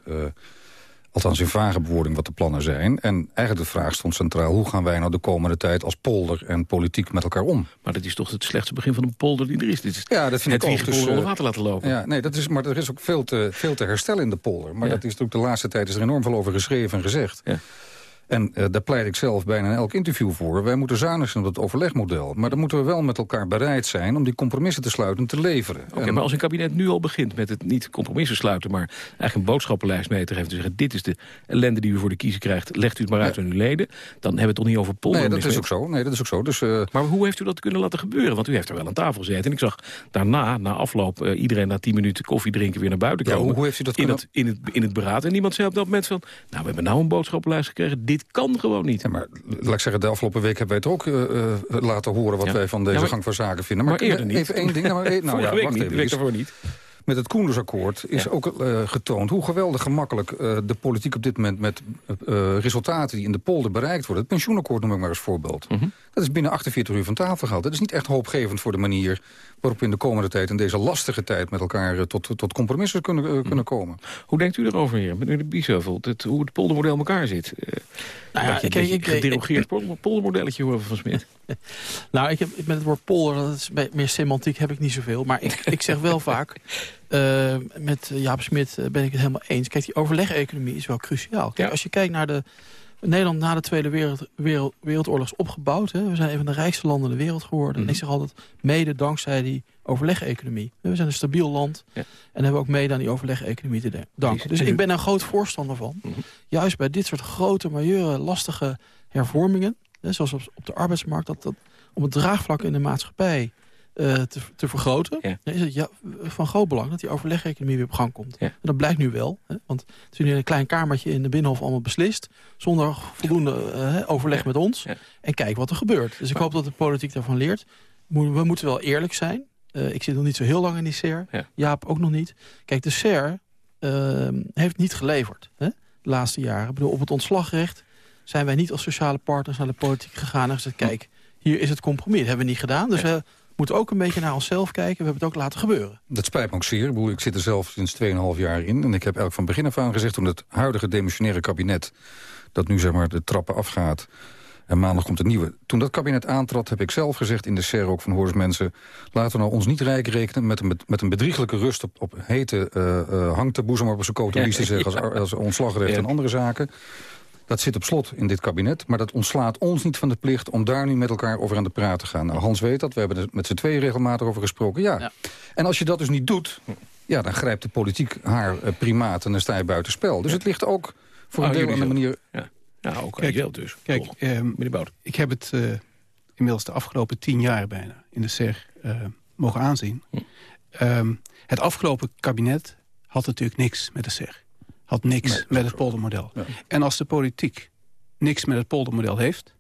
[SPEAKER 20] althans in vage bewoording wat de plannen zijn. En eigenlijk de vraag stond centraal... hoe gaan wij nou de komende tijd als polder en politiek met elkaar om?
[SPEAKER 19] Maar dat is toch het slechtste begin van een polder die er is. Dit is
[SPEAKER 20] ja, dat vind
[SPEAKER 19] het
[SPEAKER 20] ik ook.
[SPEAKER 19] Dus, onder water laten lopen.
[SPEAKER 20] Ja, nee, dat is, maar er is ook veel te, veel te herstellen in de polder. Maar ja. dat is natuurlijk de laatste tijd is er enorm veel over geschreven en gezegd. Ja. En uh, daar pleit ik zelf bijna in elk interview voor. Wij moeten zuinig zijn op het overlegmodel. Maar dan moeten we wel met elkaar bereid zijn... om die compromissen te sluiten en te leveren.
[SPEAKER 19] Oké, okay, maar als een kabinet nu al begint met het niet compromissen sluiten... maar eigenlijk een boodschappenlijst mee te geven... te zeggen, dit is de ellende die u voor de kiezer krijgt... legt u het maar uit aan uw leden. Dan hebben we het toch niet over polder.
[SPEAKER 20] Nee, dat is ook zo. Nee, dat is ook zo. Dus, uh...
[SPEAKER 19] Maar hoe heeft u dat kunnen laten gebeuren? Want u heeft er wel aan tafel gezeten. En ik zag daarna, na afloop, uh, iedereen na tien minuten koffie drinken... weer naar buiten komen.
[SPEAKER 20] Ja, hoe heeft u dat
[SPEAKER 19] in
[SPEAKER 20] kunnen...
[SPEAKER 19] het, in, het, in het beraad. En niemand zei op dat moment van... nou, we hebben nou een boodschappenlijst gekregen. Dit kan gewoon niet.
[SPEAKER 20] Ja, maar laat ik zeggen, de afgelopen week hebben wij het ook uh, laten horen... wat ja. wij van deze
[SPEAKER 19] ja, maar,
[SPEAKER 20] gang van zaken vinden. Maar,
[SPEAKER 19] maar eerder niet.
[SPEAKER 20] Even één ding. Nou, maar, nou, ja,
[SPEAKER 19] week
[SPEAKER 20] wacht
[SPEAKER 19] niet,
[SPEAKER 20] even.
[SPEAKER 19] de week daarvoor niet.
[SPEAKER 20] Met het Koendersakkoord is ja. ook uh, getoond hoe geweldig gemakkelijk uh, de politiek op dit moment met uh, resultaten die in de polder bereikt worden. Het pensioenakkoord noem ik maar als voorbeeld. Mm -hmm. Dat is binnen 48 uur van tafel gehaald. Dat is niet echt hoopgevend voor de manier waarop we in de komende tijd... in deze lastige tijd met elkaar tot, tot compromissen kunnen, mm -hmm. kunnen komen.
[SPEAKER 19] Hoe denkt u erover, heer, meneer de Biesheuvel? Het, hoe het poldermodel in elkaar zit? nou ja, ik, ik, ik, gedirogeerd poldermodelletje horen van Smit.
[SPEAKER 21] nou, ik heb met het woord polder, dat is meer semantiek, heb ik niet zoveel. Maar ik, ik zeg wel vaak... Uh, met Jaap Smit ben ik het helemaal eens. Kijk, die overleg-economie is wel cruciaal. Kijk, ja. als je kijkt naar de... Nederland na de Tweede wereld, wereld, Wereldoorlog is opgebouwd. Hè. We zijn een van de rijkste landen in de wereld geworden. Mm -hmm. En ik zeg altijd, mede dankzij die overleg-economie. We zijn een stabiel land. Ja. En hebben ook mede aan die overleg-economie te danken. Dus ik ben een groot voorstander van. Mm -hmm. Juist bij dit soort grote, majeure, lastige hervormingen... Hè, zoals op, op de arbeidsmarkt... Dat, dat om het draagvlak in de maatschappij uh, te, te, vergroten... Ja. is het ja, van groot belang dat die overleg-economie weer op gang komt. Ja. En dat blijkt nu wel. Hè, want het is nu in een klein kamertje in de Binnenhof allemaal beslist... zonder voldoende uh, overleg met ons. En kijk wat er gebeurt. Dus ik hoop dat de politiek daarvan leert. We moeten wel eerlijk zijn. Uh, ik zit nog niet zo heel lang in die SER. Jaap ook nog niet. Kijk, de SER heeft niet geleverd hè, de laatste jaren. Ik bedoel, op het ontslagrecht zijn wij niet als sociale partners naar de politiek gegaan... en gezegd, kijk, hier is het compromis. Dat hebben we niet gedaan. Dus we moeten ook een beetje naar onszelf kijken. We hebben het ook laten gebeuren.
[SPEAKER 20] Dat spijt me ook zeer. Ik, bedoel, ik zit er zelf sinds 2,5 jaar in. En ik heb eigenlijk van begin af aan gezegd... toen het huidige demissionaire kabinet... dat nu zeg maar de trappen afgaat... En maandag komt het nieuwe. Toen dat kabinet aantrad, heb ik zelf gezegd in de SER ook van hoors mensen... laten we nou ons niet rijk rekenen met een, met een bedrieglijke rust op, op hete uh, uh, hangt de boezem op zijn te zeggen, als, als ontslagrecht en andere zaken. Dat zit op slot in dit kabinet, maar dat ontslaat ons niet van de plicht... om daar nu met elkaar over aan de praat te gaan. Nou, Hans weet dat, we hebben er met z'n tweeën regelmatig over gesproken. Ja. ja. En als je dat dus niet doet, ja, dan grijpt de politiek haar uh, primaat... en dan sta je buiten spel. Dus het ligt ook voor een
[SPEAKER 19] Oh,
[SPEAKER 20] deel aan de manier...
[SPEAKER 19] Ja. Nou, ook
[SPEAKER 22] Kijk,
[SPEAKER 19] dus.
[SPEAKER 22] Kijk, ehm,
[SPEAKER 19] Meneer Bout.
[SPEAKER 22] ik heb het eh, inmiddels de afgelopen tien jaar bijna in de SER eh, mogen aanzien.
[SPEAKER 19] Hm.
[SPEAKER 22] Ehm, het afgelopen kabinet had natuurlijk niks met de SER. Had niks
[SPEAKER 20] Nee,
[SPEAKER 22] met het poldermodel.
[SPEAKER 20] Ja.
[SPEAKER 22] En als de politiek niks met het poldermodel heeft...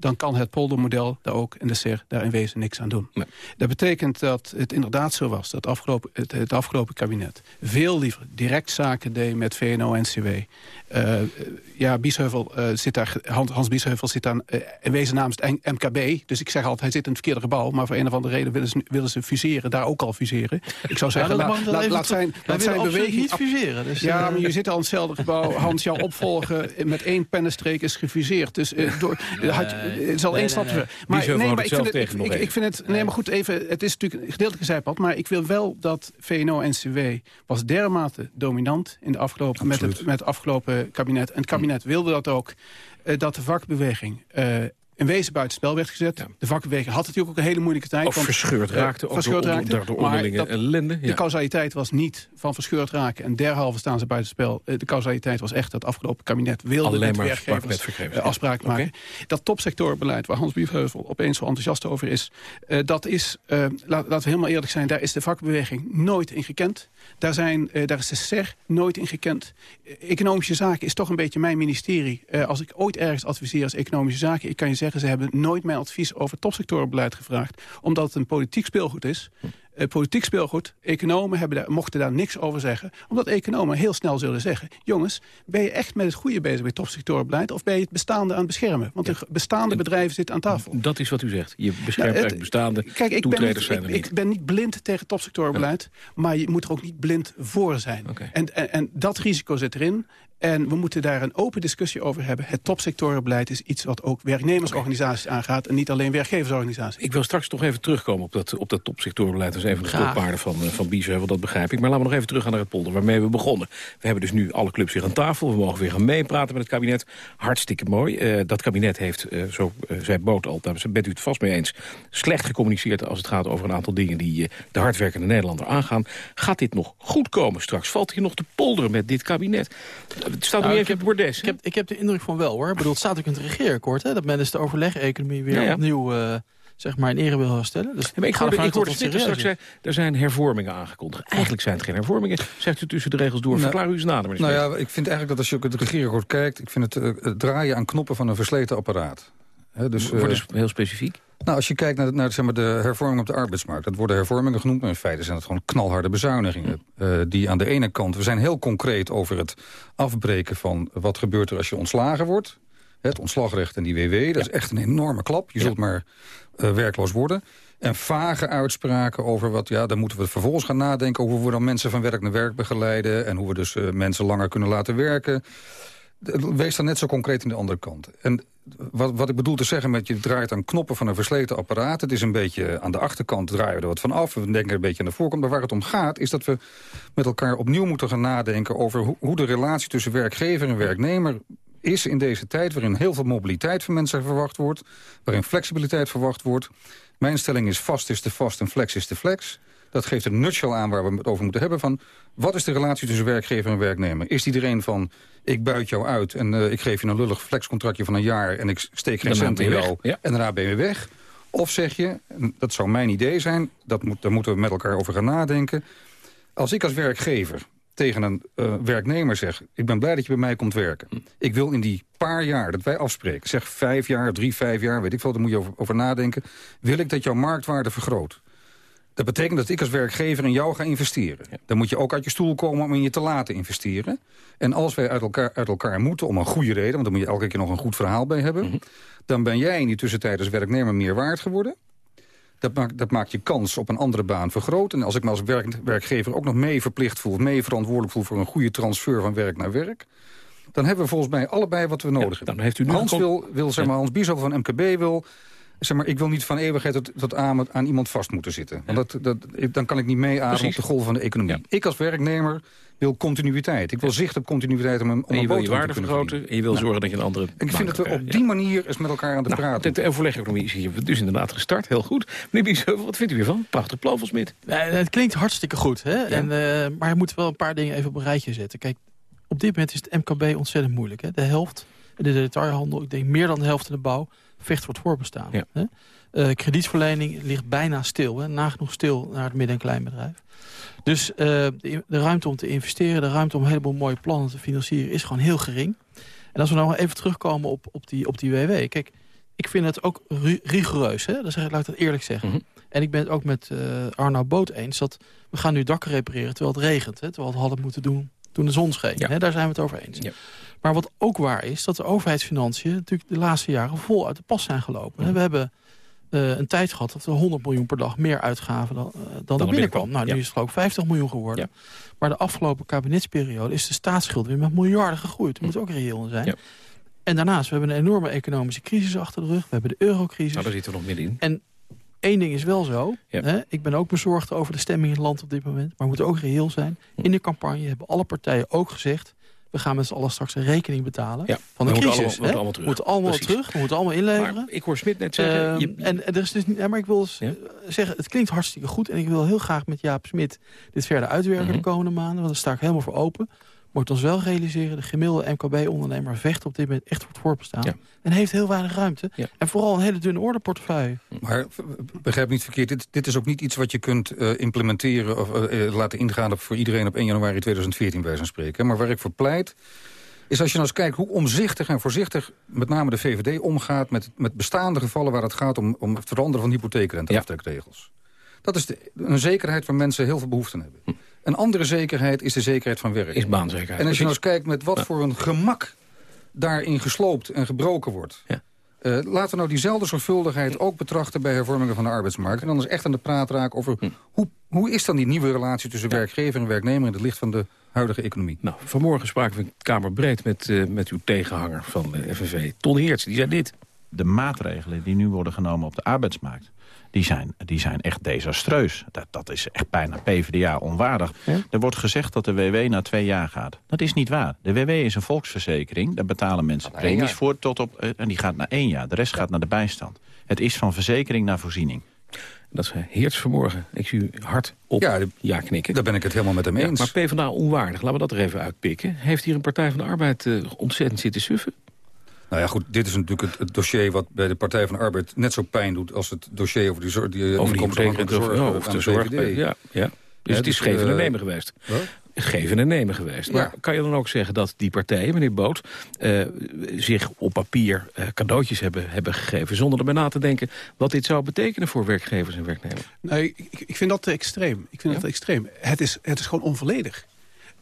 [SPEAKER 22] dan kan het poldermodel daar ook en de SER daar in wezen niks aan doen.
[SPEAKER 19] Nee.
[SPEAKER 22] Dat betekent dat het inderdaad zo was dat afgelopen, het, het afgelopen kabinet... veel liever direct zaken deed met VNO-NCW. Eh, ja, Biesheuvel, eh, zit daar, Hans, Hans Biesheuvel zit daar eh, in wezen namens het MKB. Dus ik zeg altijd, hij zit in het verkeerde gebouw. Maar voor een of andere reden willen ze, willen ze fuseren, daar ook al fuseren. Ik zou zeggen,
[SPEAKER 21] dat
[SPEAKER 22] laat, zijn, laat zijn beweging...
[SPEAKER 21] niet fuseren. Dus,
[SPEAKER 22] ja, maar je zit al in hetzelfde gebouw. Hans, jouw opvolger met één pennenstreek is gefuseerd. Dus door, had je- het is al
[SPEAKER 21] Nee,
[SPEAKER 22] één stap
[SPEAKER 21] nee, nee.
[SPEAKER 22] Maar, nee, ik vind, het, ik, ik vind het... Nee, maar goed, even, het is natuurlijk een gedeeltelijke zijpad. Maar ik wil wel dat VNO-NCW was dermate dominant... In de afgelopen, met, het, met het afgelopen kabinet. En het kabinet wilde dat ook. eh, dat de vakbeweging... in wezen buitenspel werd gezet. De vakbeweging had natuurlijk ook een hele moeilijke tijd.
[SPEAKER 19] Of
[SPEAKER 22] want,
[SPEAKER 19] verscheurd
[SPEAKER 22] eh,
[SPEAKER 19] raakte, ook
[SPEAKER 22] verscheurd
[SPEAKER 19] door,
[SPEAKER 22] raakte.
[SPEAKER 19] door, onderlinge
[SPEAKER 22] dat-
[SPEAKER 19] ellende.
[SPEAKER 22] de causaliteit was niet van verscheurd raken en derhalve staan ze buitenspel. Eh, De causaliteit was echt dat het afgelopen kabinement wilde
[SPEAKER 19] Alleen
[SPEAKER 22] met werkgevers eh,
[SPEAKER 19] Oké.
[SPEAKER 22] maken. Dat topsectorbeleid waar Hans Biesheuvel opeens zo enthousiast over is, dat is, laat- laten we helemaal eerlijk zijn, daar is de vakbeweging nooit in gekend. Daar, zijn, eh, daar is de SER nooit in gekend. Eh, Economische zaken is toch een beetje mijn ministerie. Eh, als ik ooit ergens adviseer als economische zaken, ik kan je zeggen, ze hebben nooit mijn advies over topsectorbeleid gevraagd, omdat het een politiek speelgoed is. Eh, politiek speelgoed, economen hebben daar, mochten daar niks over zeggen. Omdat economen heel snel zullen zeggen... jongens, ben je echt met het goede bezig bij topsectorbeleid... of ben je het bestaande aan het beschermen? Want de bestaande bedrijven zitten aan tafel.
[SPEAKER 19] Dat is wat u zegt. Je beschermt
[SPEAKER 22] Nou, het-
[SPEAKER 19] eigenlijk bestaande
[SPEAKER 22] Kijk, ik ben, niet,
[SPEAKER 19] zijn
[SPEAKER 22] ik,
[SPEAKER 19] er niet.
[SPEAKER 22] ik ben niet blind tegen topsectorbeleid... maar je moet er ook niet blind voor zijn. En, en, en dat risico zit erin. En we moeten daar een open discussie over hebben. Het topsectorbeleid is iets wat ook werknemersorganisaties aangaat... en niet alleen werkgeversorganisaties.
[SPEAKER 19] Ik wil straks toch even terugkomen op dat, op dat topsectorbeleid. Is een van de van, eh, van Biesheuvel, dat begrijp ik. Maar laten we nog even teruggaan naar het polder, waarmee we begonnen. We hebben dus nu alle clubs weer aan tafel. We mogen weer gaan meepraten met het kabinet. Hartstikke mooi. Eh, dat kabinet heeft, eh, zo zei Boot al, daar bent u het vast mee eens... slecht gecommuniceerd als het gaat over een aantal dingen... die de hardwerkende Nederlander aangaan. Gaat dit nog goed komen straks? Valt hier nog te polderen met dit kabinet? Het staat
[SPEAKER 21] Nou,
[SPEAKER 19] nu
[SPEAKER 21] ik,
[SPEAKER 19] even
[SPEAKER 21] heb,
[SPEAKER 19] op bordes.
[SPEAKER 21] ik, heb, ik heb de indruk van wel hoor. Ik bedoel, het staat ook in het regeerakkoord. Hè, dat men dus de overleg-economie weer
[SPEAKER 19] Ja, ja.
[SPEAKER 21] opnieuw eh, zeg maar in ere wil herstellen. Dus
[SPEAKER 19] Ja, ik
[SPEAKER 21] ga
[SPEAKER 19] hoorde,
[SPEAKER 21] ervan
[SPEAKER 19] ik hoorde straks zeggen... er zijn hervormingen aangekondigd. Eigenlijk zijn het geen hervormingen. Zegt u tussen de regels door. Verklaar u eens nader. meneer
[SPEAKER 20] Nou ja, ik vind eigenlijk dat als je ook het regeerakkoord kijkt... ik vind het, eh, het draaien aan knoppen van een versleten apparaat. Hè, dus,
[SPEAKER 19] Word
[SPEAKER 20] eh,
[SPEAKER 19] eens heel specifiek.
[SPEAKER 20] Nou, als je kijkt naar, naar zeg maar, de hervorming op de arbeidsmarkt... dat worden hervormingen genoemd, maar in feite zijn het gewoon knalharde bezuinigingen. eh, die aan de ene kant... We zijn heel concreet over het afbreken van wat gebeurt er als je ontslagen wordt. Het ontslagrecht en die WW, dat is echt een enorme klap. Je zult maar eh, werkloos worden. En vage uitspraken over wat, ja, dan moeten we vervolgens gaan nadenken... over hoe we dan mensen van werk naar werk begeleiden... en hoe we dus eh, mensen langer kunnen laten werken. Wees dan net zo concreet aan de andere kant. En wat, wat ik bedoel te zeggen met je draait aan knoppen van een versleten apparaat... het is een beetje aan de achterkant draaien we er wat van af. We denken een beetje aan de voorkant. Maar waar het om gaat is dat we met elkaar opnieuw moeten gaan nadenken... over hoe de relatie tussen werkgever en werknemer is in deze tijd... waarin heel veel mobiliteit van mensen verwacht wordt... waarin flexibiliteit verwacht wordt. Mijn stelling is vast is de vast en flex is de flex. Dat geeft een nutshell aan waar we het over moeten hebben. Van, wat is de relatie tussen werkgever en werknemer? Is die er een van, ik buit jou uit en eh, ik geef je een lullig flexcontractje van een jaar... en ik steek geen cent in jou
[SPEAKER 19] ja.
[SPEAKER 20] en daarna ben je weg? Of zeg je, dat zou mijn idee zijn, dat moet, daar moeten we met elkaar over gaan nadenken... als ik als werkgever tegen een eh, werknemer zeg... ik ben blij dat je bij mij komt werken. Ik wil in die paar jaar dat wij afspreken... zeg vijf jaar, drie, vijf jaar, weet ik veel, daar moet je over, over nadenken... wil ik dat jouw marktwaarde vergroot. Dat betekent dat ik als werkgever in jou ga investeren. Dan moet je ook uit je stoel komen om in je te laten investeren. En als wij uit elkaar, uit elkaar moeten, om een goede reden... want dan moet je elke keer nog een goed verhaal bij hebben... dan ben jij in die tussentijd als werknemer meer waard geworden... Dat maakt, dat maakt je kans op een andere baan vergroot. En als ik me als werk, werkgever ook nog mee verplicht voel... mee verantwoordelijk voel voor een goede transfer van werk naar werk... dan hebben we volgens mij allebei wat we nodig hebben.
[SPEAKER 19] Dan heeft u nu
[SPEAKER 20] Hans, wil, wil, zeg maar, Hans Biesel van MKB wil... Zeg maar, ik wil niet van eeuwigheid tot, tot aan, aan iemand vast moeten zitten. Want dat, dat, dan kan ik niet meeademen op de golven van de economie. Ik als werknemer wil continuïteit. Ik wil zicht op continuïteit om
[SPEAKER 19] En je wil je waarde vergroten en je wil
[SPEAKER 20] Nou,
[SPEAKER 19] zorgen dat je een andere
[SPEAKER 20] en ik vind dat we op die manier eens met elkaar aan het
[SPEAKER 19] Nou,
[SPEAKER 20] praten.
[SPEAKER 19] de overleg-economie is hier dus inderdaad gestart. Heel goed. Meneer Biesheuvel, wat vindt u hiervan? Prachtig plan van Smit.
[SPEAKER 21] Nee, het klinkt hartstikke goed. Hè? En, eh, maar je moet wel een paar dingen even op een rijtje zetten. Kijk, op dit moment is het MKB ontzettend moeilijk. Hè? De helft de detailhandel, ik denk meer dan de helft in de bouw, vecht voor het voorbestaan. Hè? Eh, kredietverlening ligt bijna stil. Hè? Nagenoeg stil naar het midden- en kleinbedrijf. Dus eh, de, de ruimte om te investeren, de ruimte om een heleboel mooie plannen te financieren... is gewoon heel gering. En als we nou even terugkomen op, op, die, op die WW. Kijk, ik vind het ook ri- rigoureus. Hè? Dat zeg, ik- laat ik dat eerlijk zeggen. En ik ben het ook met eh Arno Boot eens... dat we gaan nu dakken repareren terwijl het regent. Hè? Terwijl we het hadden moeten doen toen de zon scheen. Hè? Daar zijn we het over eens. Maar wat ook waar is, dat de overheidsfinanciën... natuurlijk de laatste jaren vol uit de pas zijn gelopen. We hebben eh, een tijd gehad dat we 100 miljoen per dag meer uitgaven dan, eh, dan, er
[SPEAKER 19] er
[SPEAKER 21] binnenkwam. Nou, nu
[SPEAKER 19] ja.
[SPEAKER 21] is het geloof ik 50 miljoen geworden. Maar de afgelopen kabinetsperiode is de staatsschuld weer met miljarden gegroeid. Daar moet ook reëel zijn. En daarnaast, we hebben een enorme economische crisis achter de rug. We hebben de eurocrisis.
[SPEAKER 19] Nou, daar zitten we nog middenin.
[SPEAKER 21] En één ding is wel zo. Hè? Ik ben ook bezorgd over de stemming in het land op dit moment. Maar we moeten ook reëel zijn. In de campagne hebben alle partijen ook gezegd... we gaan met z'n allen straks een rekening betalen
[SPEAKER 19] Ja,
[SPEAKER 21] van de
[SPEAKER 19] we moeten
[SPEAKER 21] crisis.
[SPEAKER 19] allemaal- we moeten allemaal terug.
[SPEAKER 21] We moeten allemaal
[SPEAKER 19] Precies.
[SPEAKER 21] terug. We moeten allemaal inleveren.
[SPEAKER 19] Maar ik hoor Smit net zeggen...
[SPEAKER 21] Ehm,
[SPEAKER 19] je-
[SPEAKER 21] en, er is dus, ja, maar ik wil zeggen, het klinkt hartstikke goed. En ik wil heel graag met Jaap Smit dit verder uitwerken
[SPEAKER 19] Mhm.
[SPEAKER 21] de komende maanden. Want daar sta ik helemaal voor open. Moet ons wel realiseren, de gemiddelde MKB-ondernemer vecht op dit moment echt voor het voorbestaan. En heeft heel weinig ruimte. En vooral een hele dunne orderportefeuille.
[SPEAKER 20] Maar begrijp niet verkeerd, dit, dit is ook niet iets wat je kunt eh, implementeren... of eh, eh, laten ingaan op- voor iedereen op 1 januari 2014 bij zijn spreken. Maar waar ik voor pleit, is als je nou eens kijkt hoe omzichtig en voorzichtig... met name de VVD omgaat met, met bestaande gevallen... waar het gaat om, om het veranderen van hypotheekrenteaftrek-regels. Dat is de, een zekerheid waar mensen heel veel behoefte aan hebben. Een andere zekerheid is de zekerheid van werk.
[SPEAKER 19] Is baanzekerheid.
[SPEAKER 20] En als je nou eens kijkt met wat
[SPEAKER 19] Ja.
[SPEAKER 20] voor een gemak daarin gesloopt en gebroken wordt... Eh, laten we nou diezelfde zorgvuldigheid ook betrachten bij hervormingen van de arbeidsmarkt. En dan is echt aan de praat raken over hoe, hoe is dan die nieuwe relatie tussen werkgever en werknemer in het licht van de huidige economie.
[SPEAKER 19] Nou, vanmorgen spraken we in de Kamer breed met, eh, met uw tegenhanger van de FNV, Ton Heerts. Die zei dit.
[SPEAKER 33] De maatregelen die nu worden genomen op de arbeidsmarkt... die zijn, die zijn echt desastreus. Dat, dat is echt bijna PvdA onwaardig. Er wordt gezegd dat de WW na twee jaar gaat. Dat is niet waar. De WW is een volksverzekering. Daar betalen mensen premies voor. Tot op, eh, en die gaat naar één jaar. De rest gaat naar de bijstand. Het is van verzekering naar voorziening.
[SPEAKER 19] Dat is Heerts vanmorgen. Ik zie u hard op ja,
[SPEAKER 20] ja
[SPEAKER 19] knikken.
[SPEAKER 20] Daar ben ik het helemaal met hem
[SPEAKER 19] Ja,
[SPEAKER 20] eens.
[SPEAKER 19] maar PvdA onwaardig, laten we dat er even uitpikken. Heeft hier een Partij van de Arbeid eh, ontzettend zitten suffen?
[SPEAKER 20] Nou ja, goed, dit is natuurlijk het, het dossier wat bij de Partij van de Arbeid net zo pijn doet... als het dossier over die, die, eh,
[SPEAKER 19] Over die hypotheekrente
[SPEAKER 20] zorg
[SPEAKER 19] of,
[SPEAKER 20] aan
[SPEAKER 19] de
[SPEAKER 20] de
[SPEAKER 19] zorg. Ja, ja. Dus
[SPEAKER 20] Ja,
[SPEAKER 19] het is
[SPEAKER 20] dus,
[SPEAKER 19] geven en
[SPEAKER 20] eh,
[SPEAKER 19] nemen geweest.
[SPEAKER 20] wat?
[SPEAKER 19] Geven en nemen geweest. Maar kan je dan ook zeggen dat die partijen, meneer Boot... eh, zich op papier eh, cadeautjes hebben, hebben gegeven... zonder erbij na te denken wat dit zou betekenen voor werkgevers en werknemers?
[SPEAKER 22] Nee, ik, ik vind dat te extreem. Ik vind dat te extreem. Het is, het is gewoon onvolledig.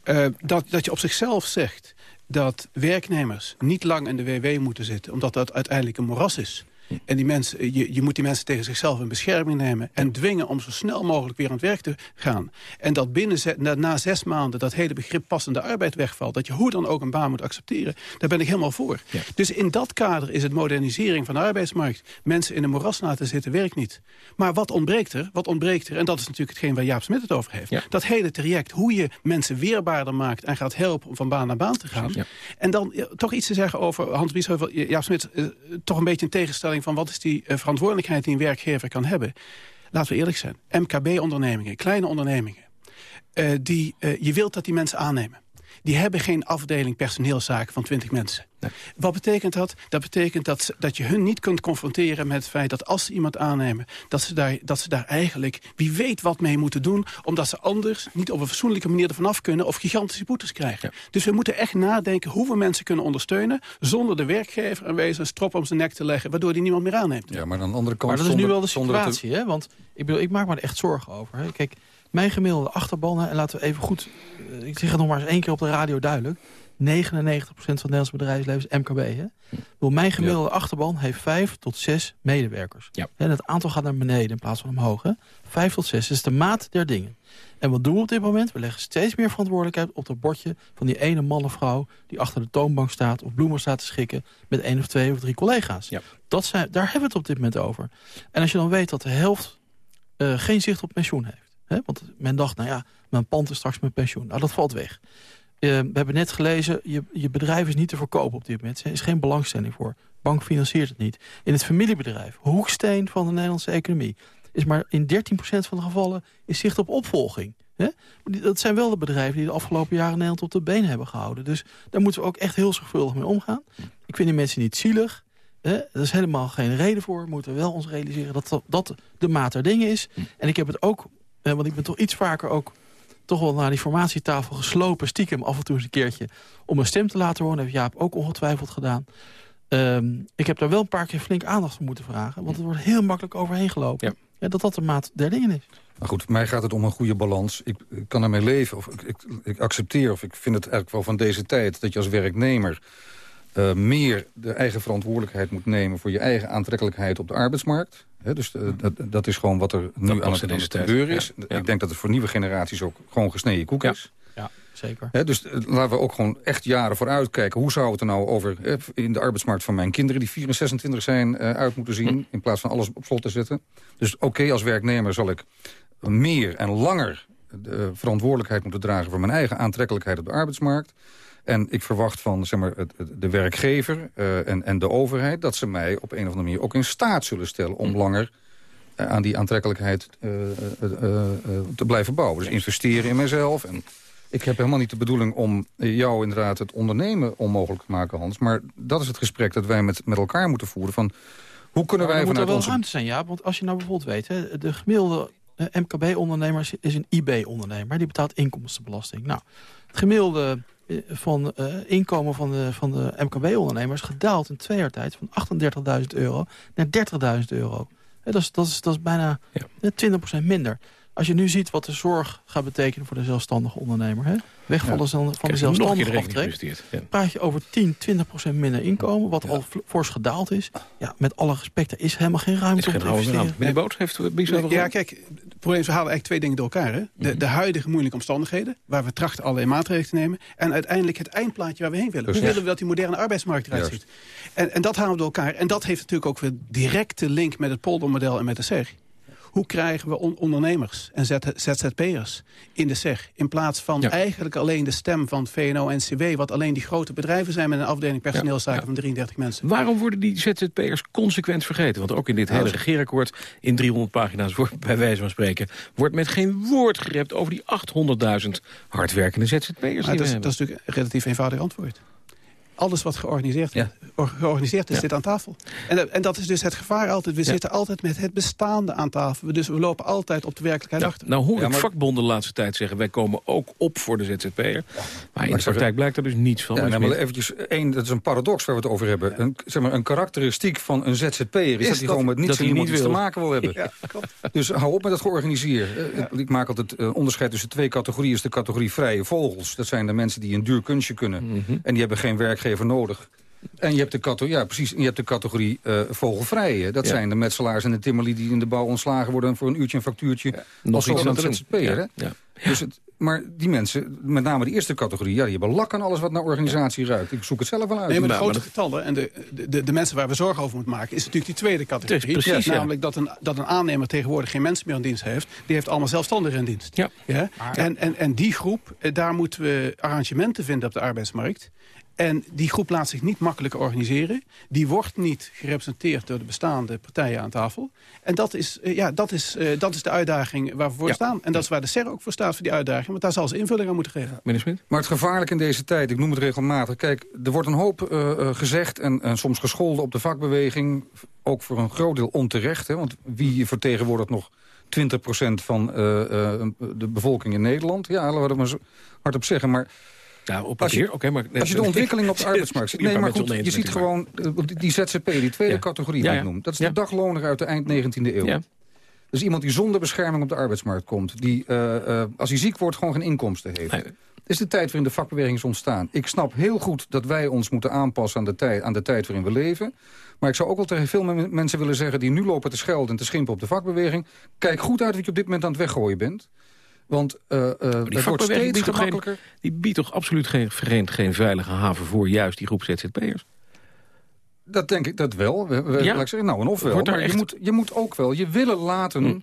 [SPEAKER 22] Eh, dat, dat je op zichzelf zegt dat werknemers niet lang in de WW moeten zitten... omdat dat uiteindelijk een moras is. En die mensen, je, je moet die mensen tegen zichzelf in bescherming nemen... en dwingen om zo snel mogelijk weer aan het werk te gaan. En dat binnen na, na zes maanden dat hele begrip passende arbeid wegvalt... dat je hoe dan ook een baan moet accepteren, daar ben ik helemaal voor. Dus in dat kader is het modernisering van de arbeidsmarkt. Mensen in een moras laten zitten werkt niet. Maar wat ontbreekt er? Wat ontbreekt er? En dat is natuurlijk hetgeen waar Jaap Smit het over heeft. Dat hele traject, hoe je mensen weerbaarder maakt... en gaat helpen om van baan naar baan te gaan. En dan toch iets te zeggen over Hans Biesheuvel. Jaap Smit, eh, toch een beetje een tegenstelling van... wat is die eh, verantwoordelijkheid die een werkgever kan hebben. Laten we eerlijk zijn. MKB-ondernemingen, kleine ondernemingen... eh, die, eh, je wilt dat die mensen aannemen. Die hebben geen afdeling personeelszaken van 20 mensen. Wat betekent dat? Dat betekent dat, ze- dat je hun niet kunt confronteren met het feit... dat als ze iemand aannemen, dat ze daar, dat ze daar eigenlijk... wie weet wat mee moeten doen... omdat ze anders niet op een fatsoenlijke manier ervan af kunnen... of gigantische boetes krijgen. Dus we moeten echt nadenken hoe we mensen kunnen ondersteunen... zonder de werkgever een wezen een strop om zijn nek te leggen... waardoor die niemand meer aanneemt.
[SPEAKER 20] Ja, maar aan de andere kant...
[SPEAKER 21] Maar dat is nu wel de situatie, hè? Want ik, bedoel, ik maak me er echt zorgen over. Hè? Kijk, mijn gemiddelde achterban, en laten we even goed... eh, Ik zeg het nog maar eens één keer op de radio duidelijk. Van het Nederlands bedrijfsleven is MKB. Hè? Mijn gemiddelde achterban heeft vijf tot zes medewerkers. Ja. En het aantal gaat naar beneden in plaats van omhoog. Hè? Vijf tot zes is de maat der dingen. En wat doen we op dit moment? We leggen steeds meer verantwoordelijkheid op het bordje... van die ene man of vrouw die achter de toonbank staat... of bloemen staat te schikken met één of twee of drie collega's. Ja. Dat zijn, daar hebben we het op dit moment over. En als je dan weet dat de helft uh, geen zicht op pensioen heeft... Hè? want men dacht, nou ja, mijn pand is straks met pensioen. Nou, dat valt weg. Uh, we hebben net gelezen, je, je bedrijf is niet te verkopen op dit moment. Er is geen belangstelling voor. Bank financiert het niet. In het familiebedrijf, hoeksteen van de Nederlandse economie... is maar in 13% van de gevallen is zicht op opvolging. Hè? Dat zijn wel de bedrijven die de afgelopen jaren Nederland op de been hebben gehouden. Dus daar moeten we ook echt heel zorgvuldig mee omgaan. Ik vind die mensen niet zielig. Hè? Er is helemaal geen reden voor. We moeten wel ons realiseren dat dat de maat der dingen is. En ik heb het ook, want ik ben toch iets vaker ook toch wel naar die formatietafel geslopen... stiekem af en toe eens een keertje om mijn stem te laten horen. Dat heeft Jaap ook ongetwijfeld gedaan. Ehm, ik heb daar wel een paar keer flink aandacht voor moeten vragen. Want het wordt heel makkelijk overheen gelopen. Ja. dat dat de maat der dingen is.
[SPEAKER 20] Maar goed, mij gaat het om een goede balans. Ik, kan ermee leven, of ik, ik, ik, accepteer, of ik vind het eigenlijk wel van deze tijd... dat je als werknemer uh, meer de eigen verantwoordelijkheid moet nemen... voor je eigen aantrekkelijkheid op de arbeidsmarkt. dus uh, dat, dat, is gewoon wat er nu aan het, aan het gebeuren is. Ik denk dat het voor nieuwe generaties ook gewoon gesneden koek is.
[SPEAKER 21] Ja, zeker.
[SPEAKER 20] dus uh, laten we ook gewoon echt jaren vooruit kijken. Hoe zou het er nou over in de arbeidsmarkt van mijn kinderen... die 4 en 26 zijn, uit moeten zien... Hm. in plaats van alles op slot te zetten. Dus oké, als werknemer zal ik meer en langer... de verantwoordelijkheid moeten dragen... voor mijn eigen aantrekkelijkheid op de arbeidsmarkt... En ik verwacht van zeg maar, de werkgever uh, en, en de overheid... dat ze mij op een of andere manier ook in staat zullen stellen... om hm. langer uh, aan die aantrekkelijkheid uh, te blijven bouwen. Dus investeren in mezelf. En ik heb helemaal niet de bedoeling om jou inderdaad het ondernemen onmogelijk te maken, Hans. Maar dat is het gesprek dat wij met, met elkaar moeten voeren. Van, hoe kunnen wij vanuit
[SPEAKER 21] moet er wel
[SPEAKER 20] onze...
[SPEAKER 21] ruimte zijn, ja. Want als je nou bijvoorbeeld weet... Hè, de gemiddelde MKB-ondernemer is een IB-ondernemer. Die betaalt inkomstenbelasting. Nou, het gemiddelde eh, van uh, inkomen van de, van de MKB-ondernemers gedaald in twee jaar tijd van 38.000 euro naar 30.000 euro. dat, is, dat, is, dat is bijna ja. 20% minder. Als je nu ziet wat de zorg gaat betekenen voor de zelfstandige ondernemer... Hè? wegvallen ja. van de zelfstandige aftrek... Ja. praat je over 10, 20% minder inkomen... wat al fors gedaald is. Ja, met alle respect, er is helemaal geen ruimte om te investeren.
[SPEAKER 19] Meneer Boot, heeft u
[SPEAKER 22] bijzonder... Ja, kijk, het probleem is, we halen eigenlijk twee dingen door elkaar. Hè? De, mhm. de huidige moeilijke omstandigheden... waar we trachten allerlei maatregelen te nemen... en uiteindelijk het eindplaatje waar we heen willen. Hoe willen we dat die moderne arbeidsmarkt eruit ziet? En, en dat halen we door elkaar. En dat heeft natuurlijk ook weer directe link met het poldermodel en met de SEG. Hoe krijgen we ondernemers en ZZP'ers in de SEG... in plaats van eigenlijk alleen de stem van VNO-NCW... wat alleen die grote bedrijven zijn met een afdeling personeelszaken van 33 mensen.
[SPEAKER 19] Waarom worden die ZZP'ers consequent vergeten? Want ook in dit hele regeerakkoord, in 300 pagina's... wordt bij wijze van spreken, wordt met geen woord gerept... over die 800.000 hardwerkende ZZP'ers.
[SPEAKER 22] Dat, dat, is natuurlijk een relatief eenvoudig antwoord alles wat georganiseerd, ja. georganiseerd is, ja. zit aan tafel. En, en dat is dus het gevaar altijd. We zitten altijd met het bestaande aan tafel. Dus we lopen altijd op de werkelijkheid achter.
[SPEAKER 19] Nou hoor ik maar... vakbonden de laatste tijd zeggen... wij komen ook op voor de ZZP'er. Maar in de praktijk blijkt er dus niets van.
[SPEAKER 20] Ja, maar eventjes, één, dat is een paradox waar we het over hebben. Een, zeg maar, een karakteristiek van een ZZP'er is, is dat hij gewoon met niets en niemand te maken wil hebben. dus hou op met het georganiseerd. Ik maak altijd uh, onderscheid tussen twee categorieën. Is de categorie vrije vogels. Dat zijn de mensen die een duur kunstje kunnen. Mm -hmm. En die hebben geen werkgever nodig. En je hebt de categorie, ja, precies, je hebt de categorie uh, vogelvrije. Dat zijn de metselaars en de timmerlie die in de bouw ontslagen worden... voor een uurtje een factuurtje. Ja, nog iets aan het ZZP'er. Ja. Dus het, maar die mensen, met name de eerste categorie... Ja, die hebben lak aan alles wat naar organisatie ruikt. Ik zoek het zelf wel uit.
[SPEAKER 22] Nee, maar de grote getallen en de, de, de, mensen waar we zorgen over moeten maken... is natuurlijk die tweede categorie. Precies, ja. Namelijk dat een, dat een aannemer tegenwoordig geen mensen meer in dienst heeft. Die heeft allemaal zelfstandigen in dienst. Ja. Ja? En, en, en die groep, eh, daar moeten we arrangementen vinden op de arbeidsmarkt... En die groep laat zich niet makkelijk organiseren. Die wordt niet gerepresenteerd door de bestaande partijen aan tafel. En dat is, uh, ja, dat is, uh, dat is de uitdaging waar we voor staan. En dat is waar de SER ook voor staat, voor die uitdaging. Want daar zal ze invulling aan moeten geven.
[SPEAKER 19] Meneer Smit?
[SPEAKER 20] Maar het gevaarlijk in deze tijd, ik noem het regelmatig... kijk, er wordt een hoop uh, gezegd en, en soms gescholden op de vakbeweging. Ook voor een groot deel onterecht. Hè, want wie vertegenwoordigt nog 20% van de bevolking in Nederland? Ja, laten we er maar zo hard op zeggen. Maar
[SPEAKER 19] ja, op papier, oké. maar
[SPEAKER 20] als je de ontwikkeling op de arbeidsmarkt ziet... Nee, maar goed, je ziet gewoon eh, die ZZP, die tweede categorie die ik noem. Dat is de dagloner uit de eind 19e eeuw. Dus iemand die zonder bescherming op de arbeidsmarkt komt. Die, uh, uh, als hij ziek wordt, gewoon geen inkomsten heeft. Is de tijd waarin de vakbeweging is ontstaan. Ik snap heel goed dat wij ons moeten aanpassen aan de, tijd, aan de tijd waarin we leven. Maar ik zou ook wel tegen veel mensen willen zeggen... die nu lopen te schelden en te schimpen op de vakbeweging... kijk goed uit wat je op dit moment aan het weggooien bent. Want uh, uh,
[SPEAKER 19] die wordt steeds gemakkelijker. Geen, die biedt toch absoluut geen, geen, geen veilige haven voor juist die groep ZZP'ers?
[SPEAKER 20] Dat denk ik dat wel. We, we, ja? Laat ik zeggen, nou en of wel. Maar je, moet, je moet ook wel je willen laten... Hm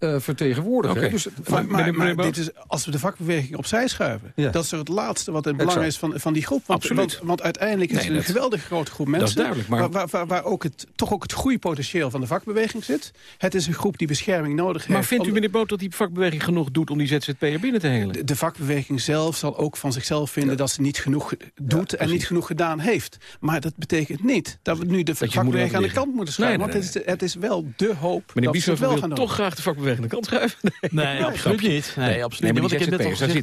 [SPEAKER 20] uh, vertegenwoordigen. Dus,
[SPEAKER 22] maar, maar, dit is, als we de vakbeweging opzij schuiven... dat is het laatste wat het belang is van, van die groep. Want, want, want, uiteindelijk is het een geweldig grote groep mensen... Waar, waar, waar, ook het, toch ook het groeipotentieel van de vakbeweging zit. Het is een groep die bescherming nodig heeft.
[SPEAKER 19] Maar vindt u, meneer Boot, dat die vakbeweging genoeg doet... om die ZZP'er binnen te helen?
[SPEAKER 22] De, vakbeweging zelf zal ook van zichzelf vinden... dat ze niet genoeg doet en niet genoeg gedaan heeft. Maar dat betekent niet dat we nu de vakbeweging aan de kant moeten schuiven. want het is, het is wel de hoop
[SPEAKER 19] meneer dat ze wel gaan doen. toch graag de vakbeweging de kant schuiven?
[SPEAKER 21] Nee, absoluut niet. Nee, absoluut
[SPEAKER 19] nee, maar
[SPEAKER 21] die,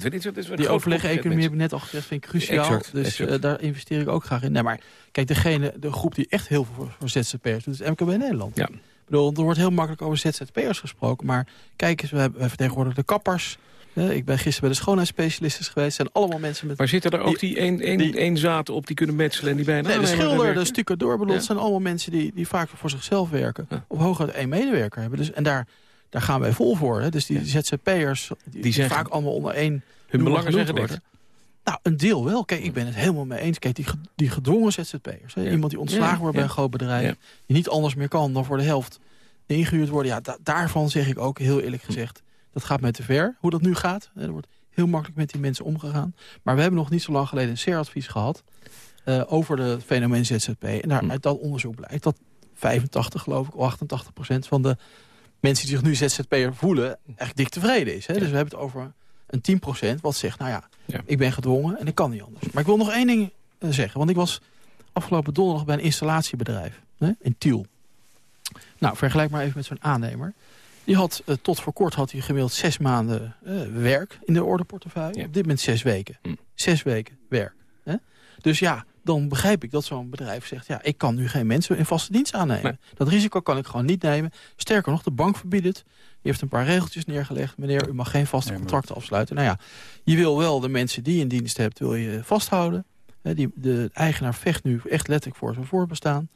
[SPEAKER 19] net zitten
[SPEAKER 21] we. die overleg-economie heb ik net al gezegd, vind ik cruciaal. dus uh, daar investeer ik ook graag in. Nee, maar kijk, degene, de groep die echt heel veel voor, voor ZZP'ers doet, is MKB Nederland. Ja. Ik bedoel, er wordt heel makkelijk over ZZP'ers gesproken. Maar kijk eens, we, hebben, we vertegenwoordigen de kappers. Ik ben gisteren bij de schoonheidsspecialisten geweest. zijn allemaal mensen met...
[SPEAKER 19] Maar zitten er ook die, die, een, een, een zaten op die kunnen metselen en die bijna...
[SPEAKER 21] Nee, de schilder, de stukken bedoeld, zijn allemaal mensen die, die vaak voor zichzelf werken. Ja. Of hooguit één medewerker hebben. Dus, en daar, daar gaan wij vol voor. Hè? Dus die ZZP'ers, die, die, die vaak allemaal onder één
[SPEAKER 19] hun belangen zeggen
[SPEAKER 21] worden. Nou, een deel wel. Kijk, ik ben het helemaal mee eens. Kijk, die, die gedwongen ZZP'ers. Iemand die ontslagen wordt bij een groot bedrijf. Die niet anders meer kan dan voor de helft ingehuurd worden. Ja, daarvan zeg ik ook heel eerlijk gezegd. Dat gaat mij te ver, hoe dat nu gaat. Er wordt heel makkelijk met die mensen omgegaan. Maar we hebben nog niet zo lang geleden een CER-advies gehad... Uh, over het fenomeen ZZP. En daar, uit dat onderzoek blijkt dat 85, geloof ik, of 88 procent van de mensen die zich nu ZZP'er voelen... echt dik tevreden is. Hè? Dus we hebben het over een 10 procent wat zegt... nou ja, ik ben gedwongen en ik kan niet anders. Maar ik wil nog één ding eh, zeggen. Want ik was afgelopen donderdag bij een installatiebedrijf hè, in Tiel. Nou, vergelijk maar even met zo'n aannemer. Die had uh, tot voor kort had hij gemiddeld zes maanden uh, werk in de ordeportefeuille. Op dit moment zes weken. Hm. Zes weken werk. Hè? Dus ja, dan begrijp ik dat zo'n bedrijf zegt... ja, ik kan nu geen mensen in vaste dienst aannemen. Dat risico kan ik gewoon niet nemen. Sterker nog, de bank verbiedt het. Die heeft een paar regeltjes neergelegd. Meneer, u mag geen vaste contracten afsluiten. Nou ja, je wil wel de mensen die je in dienst hebt, wil je vasthouden. Die, de eigenaar vecht nu echt letterlijk voor zijn voorbestaan.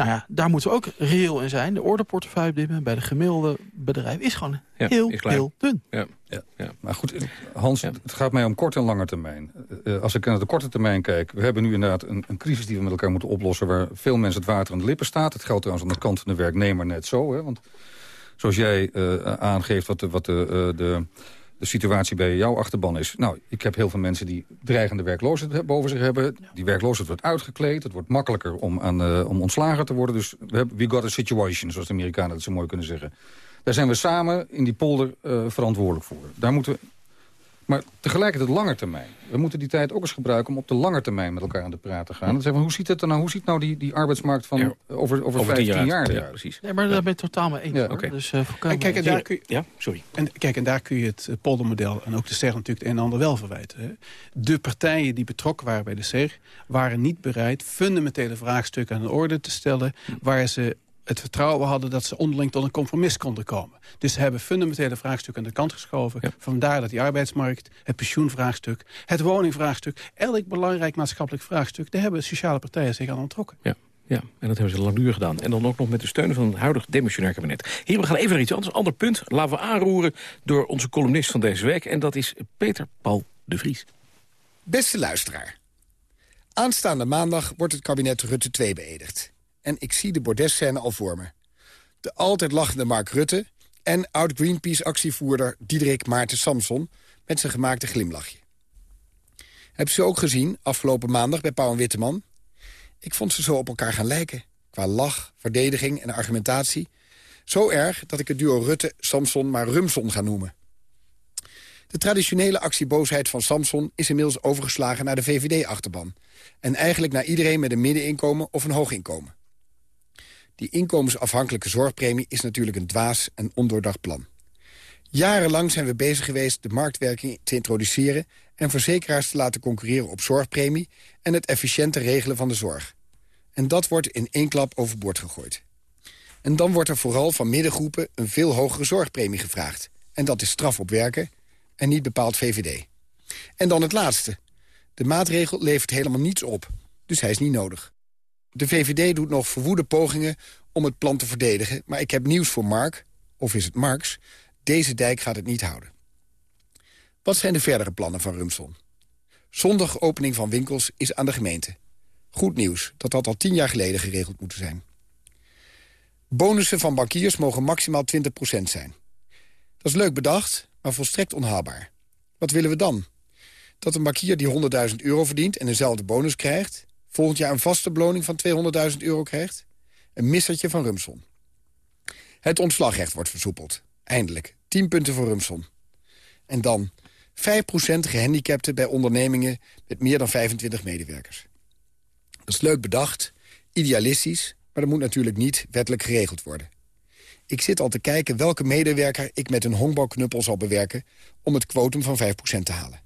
[SPEAKER 21] Nou ja, daar moeten we ook reëel in zijn. De ordeportefeuille bij de gemiddelde bedrijf is gewoon heel, heel dun. Ja.
[SPEAKER 20] Ja. ja. Maar goed, Hans, het gaat mij om korte en lange termijn. Uh, als ik naar de korte termijn kijk... we hebben nu inderdaad een, een, crisis die we met elkaar moeten oplossen... waar veel mensen het water aan de lippen staat. Het geldt trouwens aan de kant van de werknemer net zo. Hè, want zoals jij uh, aangeeft wat de, wat de, uh, de de situatie bij jouw achterban is... nou, ik heb heel veel mensen die dreigende werkloosheid boven zich hebben. Die werkloosheid wordt uitgekleed. Het wordt makkelijker om, aan, uh, om ontslagen te worden. Dus we, hebben, we got a situation, zoals de Amerikanen dat zo mooi kunnen zeggen. Daar zijn we samen in die polder uh, verantwoordelijk voor. Daar moeten we maar tegelijkertijd lange termijn. We moeten die tijd ook eens gebruiken om op de lange termijn met elkaar aan de praat te gaan. zeggen, hoe ziet het er nou, hoe ziet nou die, die arbeidsmarkt van over, over, over 15 jaar,
[SPEAKER 21] Ja, precies. Nee, maar daar ben ik totaal mee eens. Ja, okay. dus, uh,
[SPEAKER 22] en kijk, en daar kun je, ja, sorry. En, kijk, en daar kun je het poldermodel en ook de SER natuurlijk het een en ander wel verwijten. Hè. De partijen die betrokken waren bij de SER waren niet bereid fundamentele vraagstukken aan de orde te stellen... waar ze het vertrouwen hadden dat ze onderling tot een compromis konden komen. Dus ze hebben fundamentele vraagstukken aan de kant geschoven. Vandaar dat die arbeidsmarkt, het pensioenvraagstuk, het woningvraagstuk... elk belangrijk maatschappelijk vraagstuk... daar hebben sociale partijen zich aan ontrokken.
[SPEAKER 19] Ja. Ja, en dat hebben ze langdurig gedaan. En dan ook nog met de steun van het huidig demissionair kabinet. Hier, we gaan even naar iets anders. Ander punt laten we aanroeren door onze columnist van deze week. En dat is Peter Paul de Vries.
[SPEAKER 34] Beste luisteraar. Aanstaande maandag wordt het kabinet Rutte 2 beëdigd en ik zie de bordesscène al voor me. De altijd lachende Mark Rutte en oud-Greenpeace-actievoerder Diederik Maarten Samson... met zijn gemaakte glimlachje. Heb ze ook gezien afgelopen maandag bij Pauw en Witteman? Ik vond ze zo op elkaar gaan lijken. Qua lach, verdediging en argumentatie. Zo erg dat ik het duo Rutte, Samson maar Rumson ga noemen. De traditionele actieboosheid van Samson is inmiddels overgeslagen naar de VVD-achterban. En eigenlijk naar iedereen met een middeninkomen of een hoog inkomen. Die inkomensafhankelijke zorgpremie is natuurlijk een dwaas en ondoordacht plan. Jarenlang zijn we bezig geweest de marktwerking te introduceren... en verzekeraars te laten concurreren op zorgpremie... en het efficiënte regelen van de zorg. En dat wordt in één klap overboord gegooid. En dan wordt er vooral van middengroepen een veel hogere zorgpremie gevraagd. En dat is straf op werken en niet bepaald VVD. En dan het laatste. De maatregel levert helemaal niets op, dus hij is niet nodig. De VVD doet nog verwoede pogingen om het plan te verdedigen... maar ik heb nieuws voor Mark, of is het Marx... deze dijk gaat het niet houden. Wat zijn de verdere plannen van Rumson? Zondag opening van winkels is aan de gemeente. Goed nieuws, dat had al tien jaar geleden geregeld moeten zijn. Bonussen van bankiers mogen maximaal 20% zijn. Dat is leuk bedacht, maar volstrekt onhaalbaar. Wat willen we dan? Dat een bankier die 100.000 euro verdient en dezelfde bonus krijgt... volgend jaar een vaste beloning van 200.000 euro krijgt? Een missertje van Rumson. Het ontslagrecht wordt versoepeld. Eindelijk. 10 punten voor Rumson. En dan 5% gehandicapten bij ondernemingen met meer dan 25 medewerkers. Dat is leuk bedacht, idealistisch, maar dat moet natuurlijk niet wettelijk geregeld worden. Ik zit al te kijken welke medewerker ik met een honkbalknuppel zal bewerken... om het kwotum van 5% te halen.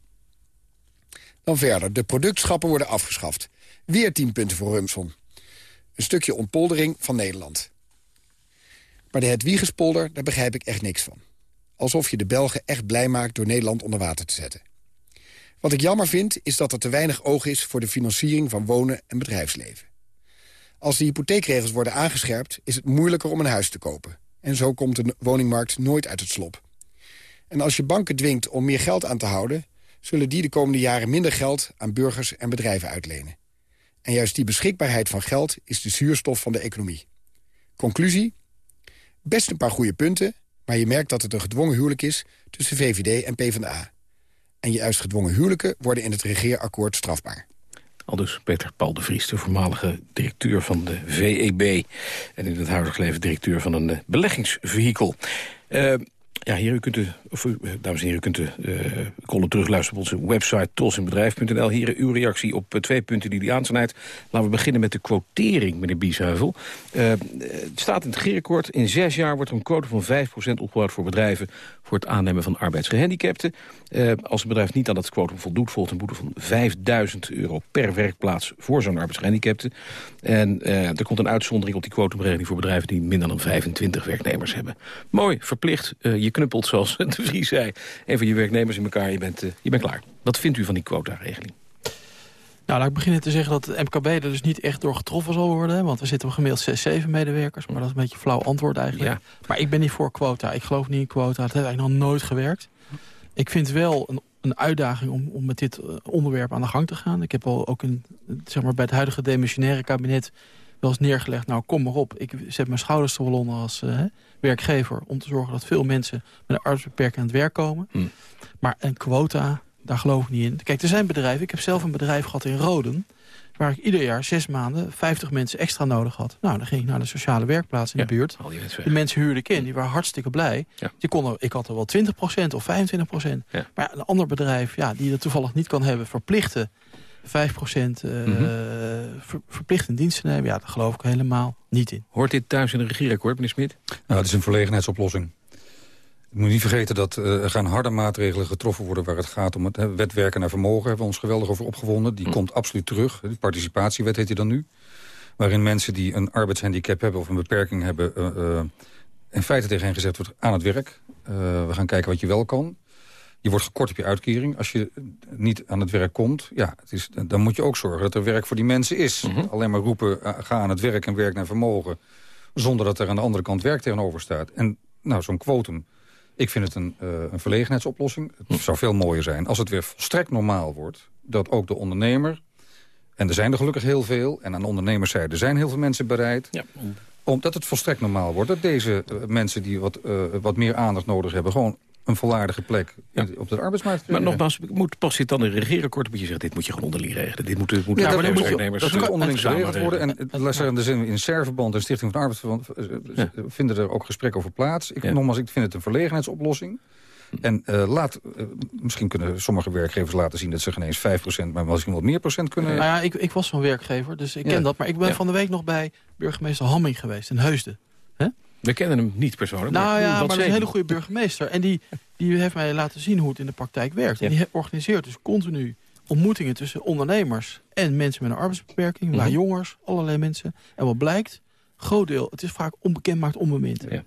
[SPEAKER 34] Dan verder, de productschappen worden afgeschaft. Weer 10 punten voor Rumson. Een stukje ontpoldering van Nederland. Maar de Hedwiegespolder, daar begrijp ik echt niks van. Alsof je de Belgen echt blij maakt door Nederland onder water te zetten. Wat ik jammer vind, is dat er te weinig oog is... voor de financiering van wonen en bedrijfsleven. Als de hypotheekregels worden aangescherpt... is het moeilijker om een huis te kopen. En zo komt de woningmarkt nooit uit het slop. En als je banken dwingt om meer geld aan te houden... zullen die de komende jaren minder geld aan burgers en bedrijven uitlenen. En juist die beschikbaarheid van geld is de zuurstof van de economie. Conclusie? Best een paar goede punten, maar je merkt dat het een gedwongen huwelijk is... tussen VVD en PvdA. En juist gedwongen huwelijken worden in het regeerakkoord strafbaar.
[SPEAKER 19] Al dus Peter Paul de Vries, de voormalige directeur van de VEB... en in het huidige leven directeur van een uh, beleggingsvehikel. Uh, ja, hier, u kunt u, u, dames en heren, u kunt de uh, terugluisteren op onze website tolsinbedrijf.nl. Hier uw reactie op uh, twee punten die u aansnijdt. Laten we beginnen met de quotering, meneer Biesheuvel. Het staat in het regeerakkoord, in zes jaar wordt er een quote van 5% opgebouwd voor bedrijven voor het aannemen van arbeidsgehandicapten. Als een bedrijf niet aan dat quotum voldoet, volgt een boete van 5000 euro per werkplaats voor zo'n arbeidsgehandicapte. En er komt een uitzondering op die quotumregeling voor bedrijven die minder dan 25 werknemers hebben. Mooi, verplicht. Je knuppelt, zoals Vries zei, een van je werknemers in elkaar. Je bent, je bent klaar. Wat vindt u van die quota-regeling?
[SPEAKER 21] Nou, laat ik beginnen te zeggen dat het MKB er dus niet echt door getroffen zal worden. Want we zitten op gemiddeld 6, 7 medewerkers. Maar dat is een beetje een flauw antwoord eigenlijk. Ja. Maar ik ben niet voor quota. Ik geloof niet in quota. Het heeft eigenlijk nog nooit gewerkt. Ik vind wel een, een uitdaging om, om met dit onderwerp aan de gang te gaan. Ik heb al ook een, zeg maar, bij het huidige demissionaire kabinet wel eens neergelegd... nou, kom maar op. Ik zet mijn schouders te onder als uh, werkgever... om te zorgen dat veel mensen met een arbeidsbeperking aan het werk komen. Hm. Maar een quota, daar geloof ik niet in. Kijk, er zijn bedrijven. Ik heb zelf een bedrijf gehad in Roden... waar ik ieder jaar zes maanden 50 mensen extra nodig had. Nou, dan ging ik naar de sociale werkplaats in ja, de buurt. Die mensen huurde ik in, die waren hartstikke blij. Ja. Die konden, ik had er wel 20% of 25 ja. Maar een ander bedrijf ja, die dat toevallig niet kan hebben... verplichten 5 procent uh, mm -hmm. ver, verplicht in dienst te nemen. Ja, daar geloof ik helemaal niet in.
[SPEAKER 19] Hoort dit thuis in een regeerakkoord, meneer Smit?
[SPEAKER 20] Nou, het is een verlegenheidsoplossing. Je moet niet vergeten dat uh, er gaan harde maatregelen getroffen worden... waar het gaat om het hè, wetwerken naar vermogen. Hebben we ons geweldig over opgewonden. Die mm. komt absoluut terug. De participatiewet heet die dan nu. Waarin mensen die een arbeidshandicap hebben of een beperking hebben... Uh, uh, in feite tegen hen gezegd wordt aan het werk. we gaan kijken wat je wel kan. Je wordt gekort op je uitkering. Als je niet aan het werk komt, ja, het is, dan moet je ook zorgen dat er werk voor die mensen is. Mm -hmm. Alleen maar roepen, uh, ga aan het werk en werk naar vermogen... zonder dat er aan de andere kant werk tegenover staat. En nou, zo'n quotum, ik vind het een, uh, een verlegenheidsoplossing. Het mm. zou veel mooier zijn als het weer volstrekt normaal wordt... dat ook de ondernemer, en er zijn er gelukkig heel veel... en aan de ondernemerszijde zijn heel veel mensen bereid... Ja. omdat het volstrekt normaal wordt dat deze uh, mensen die wat, wat meer aandacht nodig hebben... gewoon een volwaardige plek ja. op de arbeidsmarkt.
[SPEAKER 19] Maar nogmaals, moet, pas dit dan in een regeerakkoord... moet je zeggen, dit moet je gewoon onderling regelen. Dit moet, moet
[SPEAKER 20] ja, maar moet je, dat moet onderling geregeld worden. En in de zin, in Serverband en Stichting van de Arbeidsverband... Ja. vinden er ook gesprekken over plaats. Ik, ja. Nogmaals, ik vind het een verlegenheidsoplossing. En uh, laat, uh, misschien kunnen sommige werkgevers laten zien dat ze geen eens 5%, maar misschien wat meer procent kunnen.
[SPEAKER 21] Nou ja, ik, ik was zo'n werkgever, dus ik ken ja. dat. Maar ik ben ja. van de week nog bij burgemeester Hamming geweest in Heusden. He?
[SPEAKER 19] We kennen hem niet persoonlijk.
[SPEAKER 21] Nou ja, maar hij is een hele goede burgemeester. En die, die heeft mij laten zien hoe het in de praktijk werkt. Ja. En die organiseert dus continu ontmoetingen tussen ondernemers en mensen met een arbeidsbeperking. Mm -hmm. Waar jongers, allerlei mensen. En wat blijkt, groot deel, het is vaak onbekend maakt onbemind. Ja.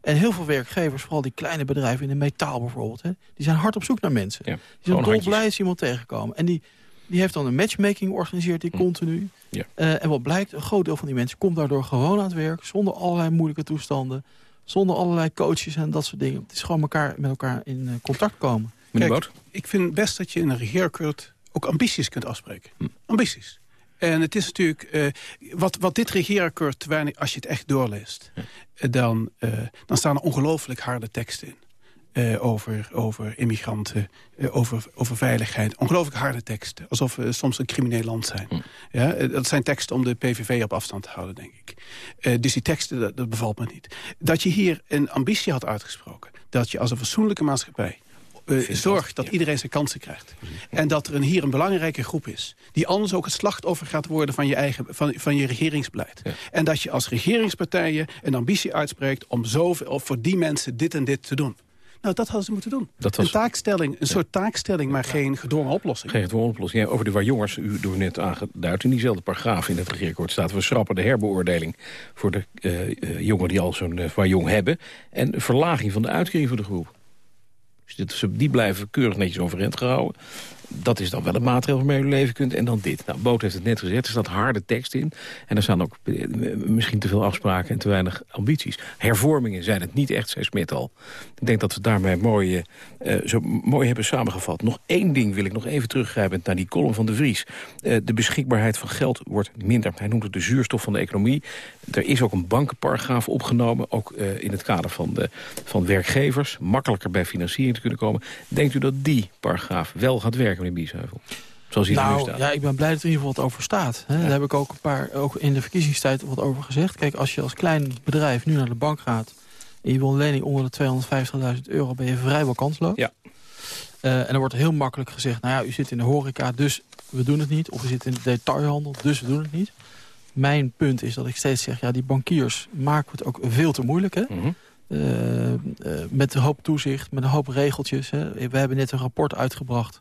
[SPEAKER 21] En heel veel werkgevers, vooral die kleine bedrijven in de metaal bijvoorbeeld... Hè, die zijn hard op zoek naar mensen.
[SPEAKER 19] Ja,
[SPEAKER 21] die zijn dolblij als iemand tegenkomen. En die, die heeft dan een matchmaking georganiseerd, die continu.
[SPEAKER 19] Ja.
[SPEAKER 21] Eh, en wat blijkt, een groot deel van die mensen komt daardoor gewoon aan het werk... zonder allerlei moeilijke toestanden, zonder allerlei coaches en dat soort dingen. Het is gewoon elkaar, met elkaar in eh, contact komen.
[SPEAKER 22] Kijk, ik vind best dat je in een regeerakkoord ook ambities kunt afspreken. Ambities. En het is natuurlijk, eh, wat, wat dit regeerakkoord, te weinig, als je het echt doorleest... dan, eh, dan staan er ongelooflijk harde teksten in. Eh, over, over immigranten, eh, over, over veiligheid. Ongelooflijk harde teksten. Alsof we soms een crimineel land zijn. Ja, eh, dat zijn teksten om de PVV op afstand te houden, denk ik. Eh, dus die teksten, dat, dat bevalt me niet. Dat je hier een ambitie had uitgesproken. Dat je als een fatsoenlijke maatschappij eh, zorgt dat iedereen zijn kansen krijgt. En dat er een, hier een belangrijke groep is... die anders ook het slachtoffer gaat worden van je, eigen, van, van je regeringsbeleid. En dat je als regeringspartijen een ambitie uitspreekt... om zoveel, voor die mensen dit en dit te doen. Nou, dat hadden ze moeten doen.
[SPEAKER 19] Dat was-
[SPEAKER 22] Een taakstelling, een soort taakstelling, maar geen gedwongen oplossing.
[SPEAKER 19] Geen gedwongen oplossing. Ja, over de waarjongers, u door net aangeduid... in diezelfde paragraaf in het regeerakkoord staat... we schrappen de herbeoordeling voor de eh, eh, jongeren die al zo'n uh, waarjong hebben... en verlaging van de uitkering voor de groep. Dus die blijven keurig netjes overeind gehouden. Dat is dan wel een maatregel waarmee u leven kunt. En dan dit. Nou, Boot heeft het net gezegd. Er staat harde tekst in. En er staan ook eh, misschien te veel afspraken en te weinig ambities. Hervormingen zijn het niet echt, zei Smit al. Ik denk dat we daarmee mooi, eh, eh, zo mooi hebben samengevat. Nog één ding wil ik nog even teruggrijpen naar die column van de Vries. De beschikbaarheid van geld wordt minder. Hij noemt het de zuurstof van de economie. Er is ook een bankenparagraaf opgenomen. Ook in het kader van, de, van werkgevers. Makkelijker bij financiering te kunnen komen. Denkt u dat die paragraaf wel gaat werken, meneer Biesheuvel? Zoals hij er nu
[SPEAKER 21] Nou,
[SPEAKER 19] staat.
[SPEAKER 21] ja, ik ben blij dat er in ieder geval wat over staat. Hè. Daar heb ik ook, een paar, ook in de verkiezingstijd wat over gezegd. Kijk, als je als klein bedrijf nu naar de bank gaat... en je wil een lening onder de 250.000 euro... ben je vrijwel kansloos.
[SPEAKER 19] Ja.
[SPEAKER 21] Eh, en dan wordt heel makkelijk gezegd... nou ja, u zit in de horeca, dus we doen het niet. Of u zit in de detailhandel, dus we doen het niet. Mijn punt is dat ik steeds zeg... ja, die bankiers maken het ook veel te moeilijk, hè?
[SPEAKER 19] Mhm.
[SPEAKER 21] Eh, eh, met een hoop toezicht, met een hoop regeltjes. Hè. We hebben net een rapport uitgebracht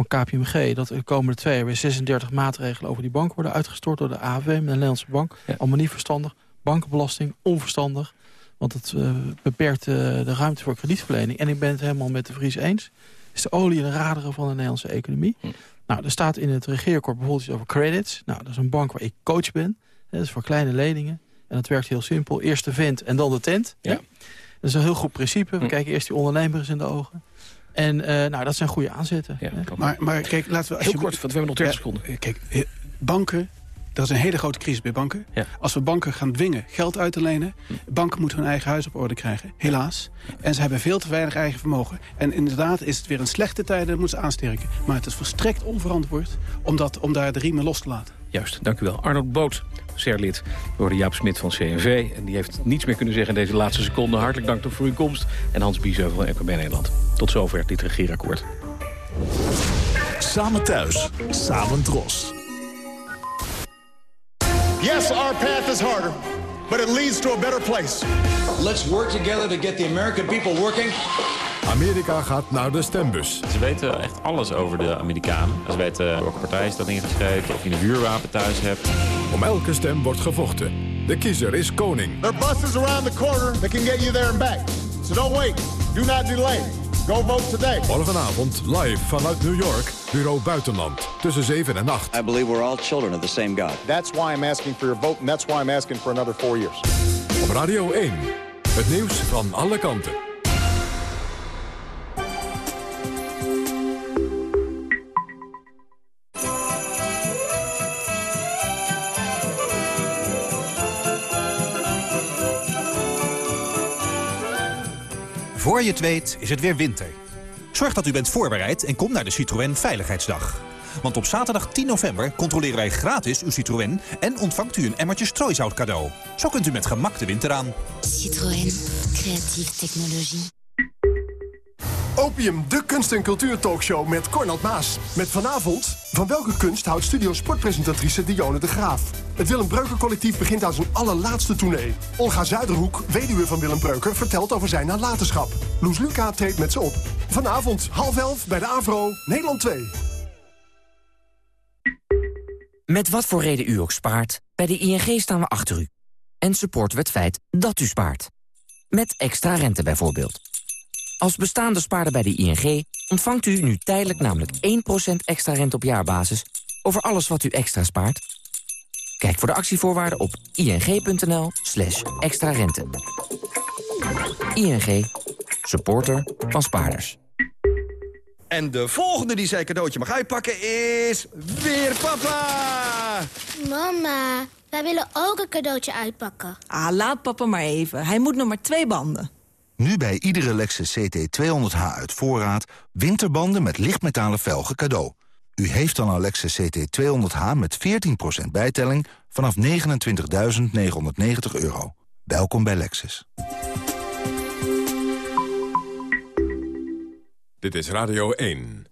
[SPEAKER 21] van KPMG... dat de komende twee jaar weer 36 maatregelen over die bank worden uitgestort... door de AFM, de Nederlandse Bank. Allemaal niet verstandig. Bankenbelasting, onverstandig. Want het eh, beperkt eh, de ruimte voor kredietverlening. En ik ben het helemaal met de Vries eens. is de olie in de raderen van de Nederlandse economie. Nou, er staat in het regeerakkoord bijvoorbeeld iets over credits. Nou, dat is een bank waar ik coach ben. Dat is voor kleine leningen. En dat werkt heel simpel. Eerst de vent en dan de tent. Ja. Dat is een heel goed principe. We kijken eerst die ondernemers in de ogen. En eh, nou, dat zijn goede aanzetten. hè.
[SPEAKER 22] Maar, maar kijk, laten we... Als
[SPEAKER 19] Heel
[SPEAKER 22] je,
[SPEAKER 19] kort, want we hebben nog 30
[SPEAKER 22] Ja,
[SPEAKER 19] seconden.
[SPEAKER 22] Kijk, eh, banken, dat is een hele grote crisis bij banken. Als we banken gaan dwingen geld uit te lenen... banken moeten hun eigen huis op orde krijgen, helaas. En ze hebben veel te weinig eigen vermogen. En inderdaad is het weer een slechte tijd, dat moeten ze aansterken. Maar het is volstrekt onverantwoord om, dat, om daar de riemen los te laten.
[SPEAKER 19] Juist, dank u wel. Arnold Boot, SER-lid, door Jaap Smit van CNV. En die heeft niets meer kunnen zeggen in deze laatste seconde. Hartelijk dank voor uw komst. En Hans Biesheuvel van NKB Nederland. Tot zover dit regeerakkoord.
[SPEAKER 35] Samen thuis, samen dros.
[SPEAKER 36] Yes, our path is harder, but it leads to a better place.
[SPEAKER 37] Let's work together to get the American people working.
[SPEAKER 1] Amerika gaat naar de stembus.
[SPEAKER 38] Ze weten echt alles over de Amerikanen. Ze weten welke partij is dat ingeschreven, of je een vuurwapen thuis hebt.
[SPEAKER 1] Om elke stem wordt gevochten. De kiezer is koning.
[SPEAKER 36] There are buses around the corner that can get you there and back. So don't wait. Do not delay. Go vote today.
[SPEAKER 1] Morgenavond live vanuit New York, bureau Buitenland. Tussen 7 en 8.
[SPEAKER 39] I believe we're all children of the same God.
[SPEAKER 36] That's why I'm asking for your vote, and that's why I'm asking for another four years.
[SPEAKER 1] Op Radio 1. Het nieuws van alle kanten.
[SPEAKER 40] Voor je het weet is het weer winter. Zorg dat u bent voorbereid en kom naar de Citroën Veiligheidsdag. Want op zaterdag 10 november controleren wij gratis uw Citroën... en ontvangt u een emmertje strooisout cadeau. Zo kunt u met gemak de winter aan.
[SPEAKER 41] Citroën. Creatieve technologie.
[SPEAKER 42] Opium, de kunst- en cultuurtalkshow met Cornald Maas. Met vanavond, van welke kunst houdt studio sportpresentatrice Dionne de Graaf? Het Willem Breuker collectief begint aan zijn allerlaatste tournee. Olga Zuiderhoek, weduwe van Willem Breuker, vertelt over zijn nalatenschap. Loes Luca treedt met ze op. Vanavond, half elf, bij de AVRO, Nederland 2.
[SPEAKER 43] Met wat voor reden u ook spaart, bij de ING staan we achter u. En supporten we het feit dat u spaart. Met extra rente bijvoorbeeld. Als bestaande spaarder bij de ING ontvangt u nu tijdelijk namelijk 1% extra rente op jaarbasis over alles wat u extra spaart. Kijk voor de actievoorwaarden op ing.nl slash extra rente. ING, supporter van spaarders.
[SPEAKER 44] En de volgende die zijn cadeautje mag uitpakken is... weer papa!
[SPEAKER 45] Mama, wij willen ook een cadeautje uitpakken.
[SPEAKER 46] Ah, laat papa maar even. Hij moet nog maar twee banden.
[SPEAKER 47] Nu bij iedere Lexus CT200H uit voorraad... winterbanden met lichtmetalen velgen cadeau. U heeft dan een Lexus CT200H met 14% bijtelling... vanaf 29.990 euro. Welkom bij Lexus.
[SPEAKER 1] Dit is Radio 1.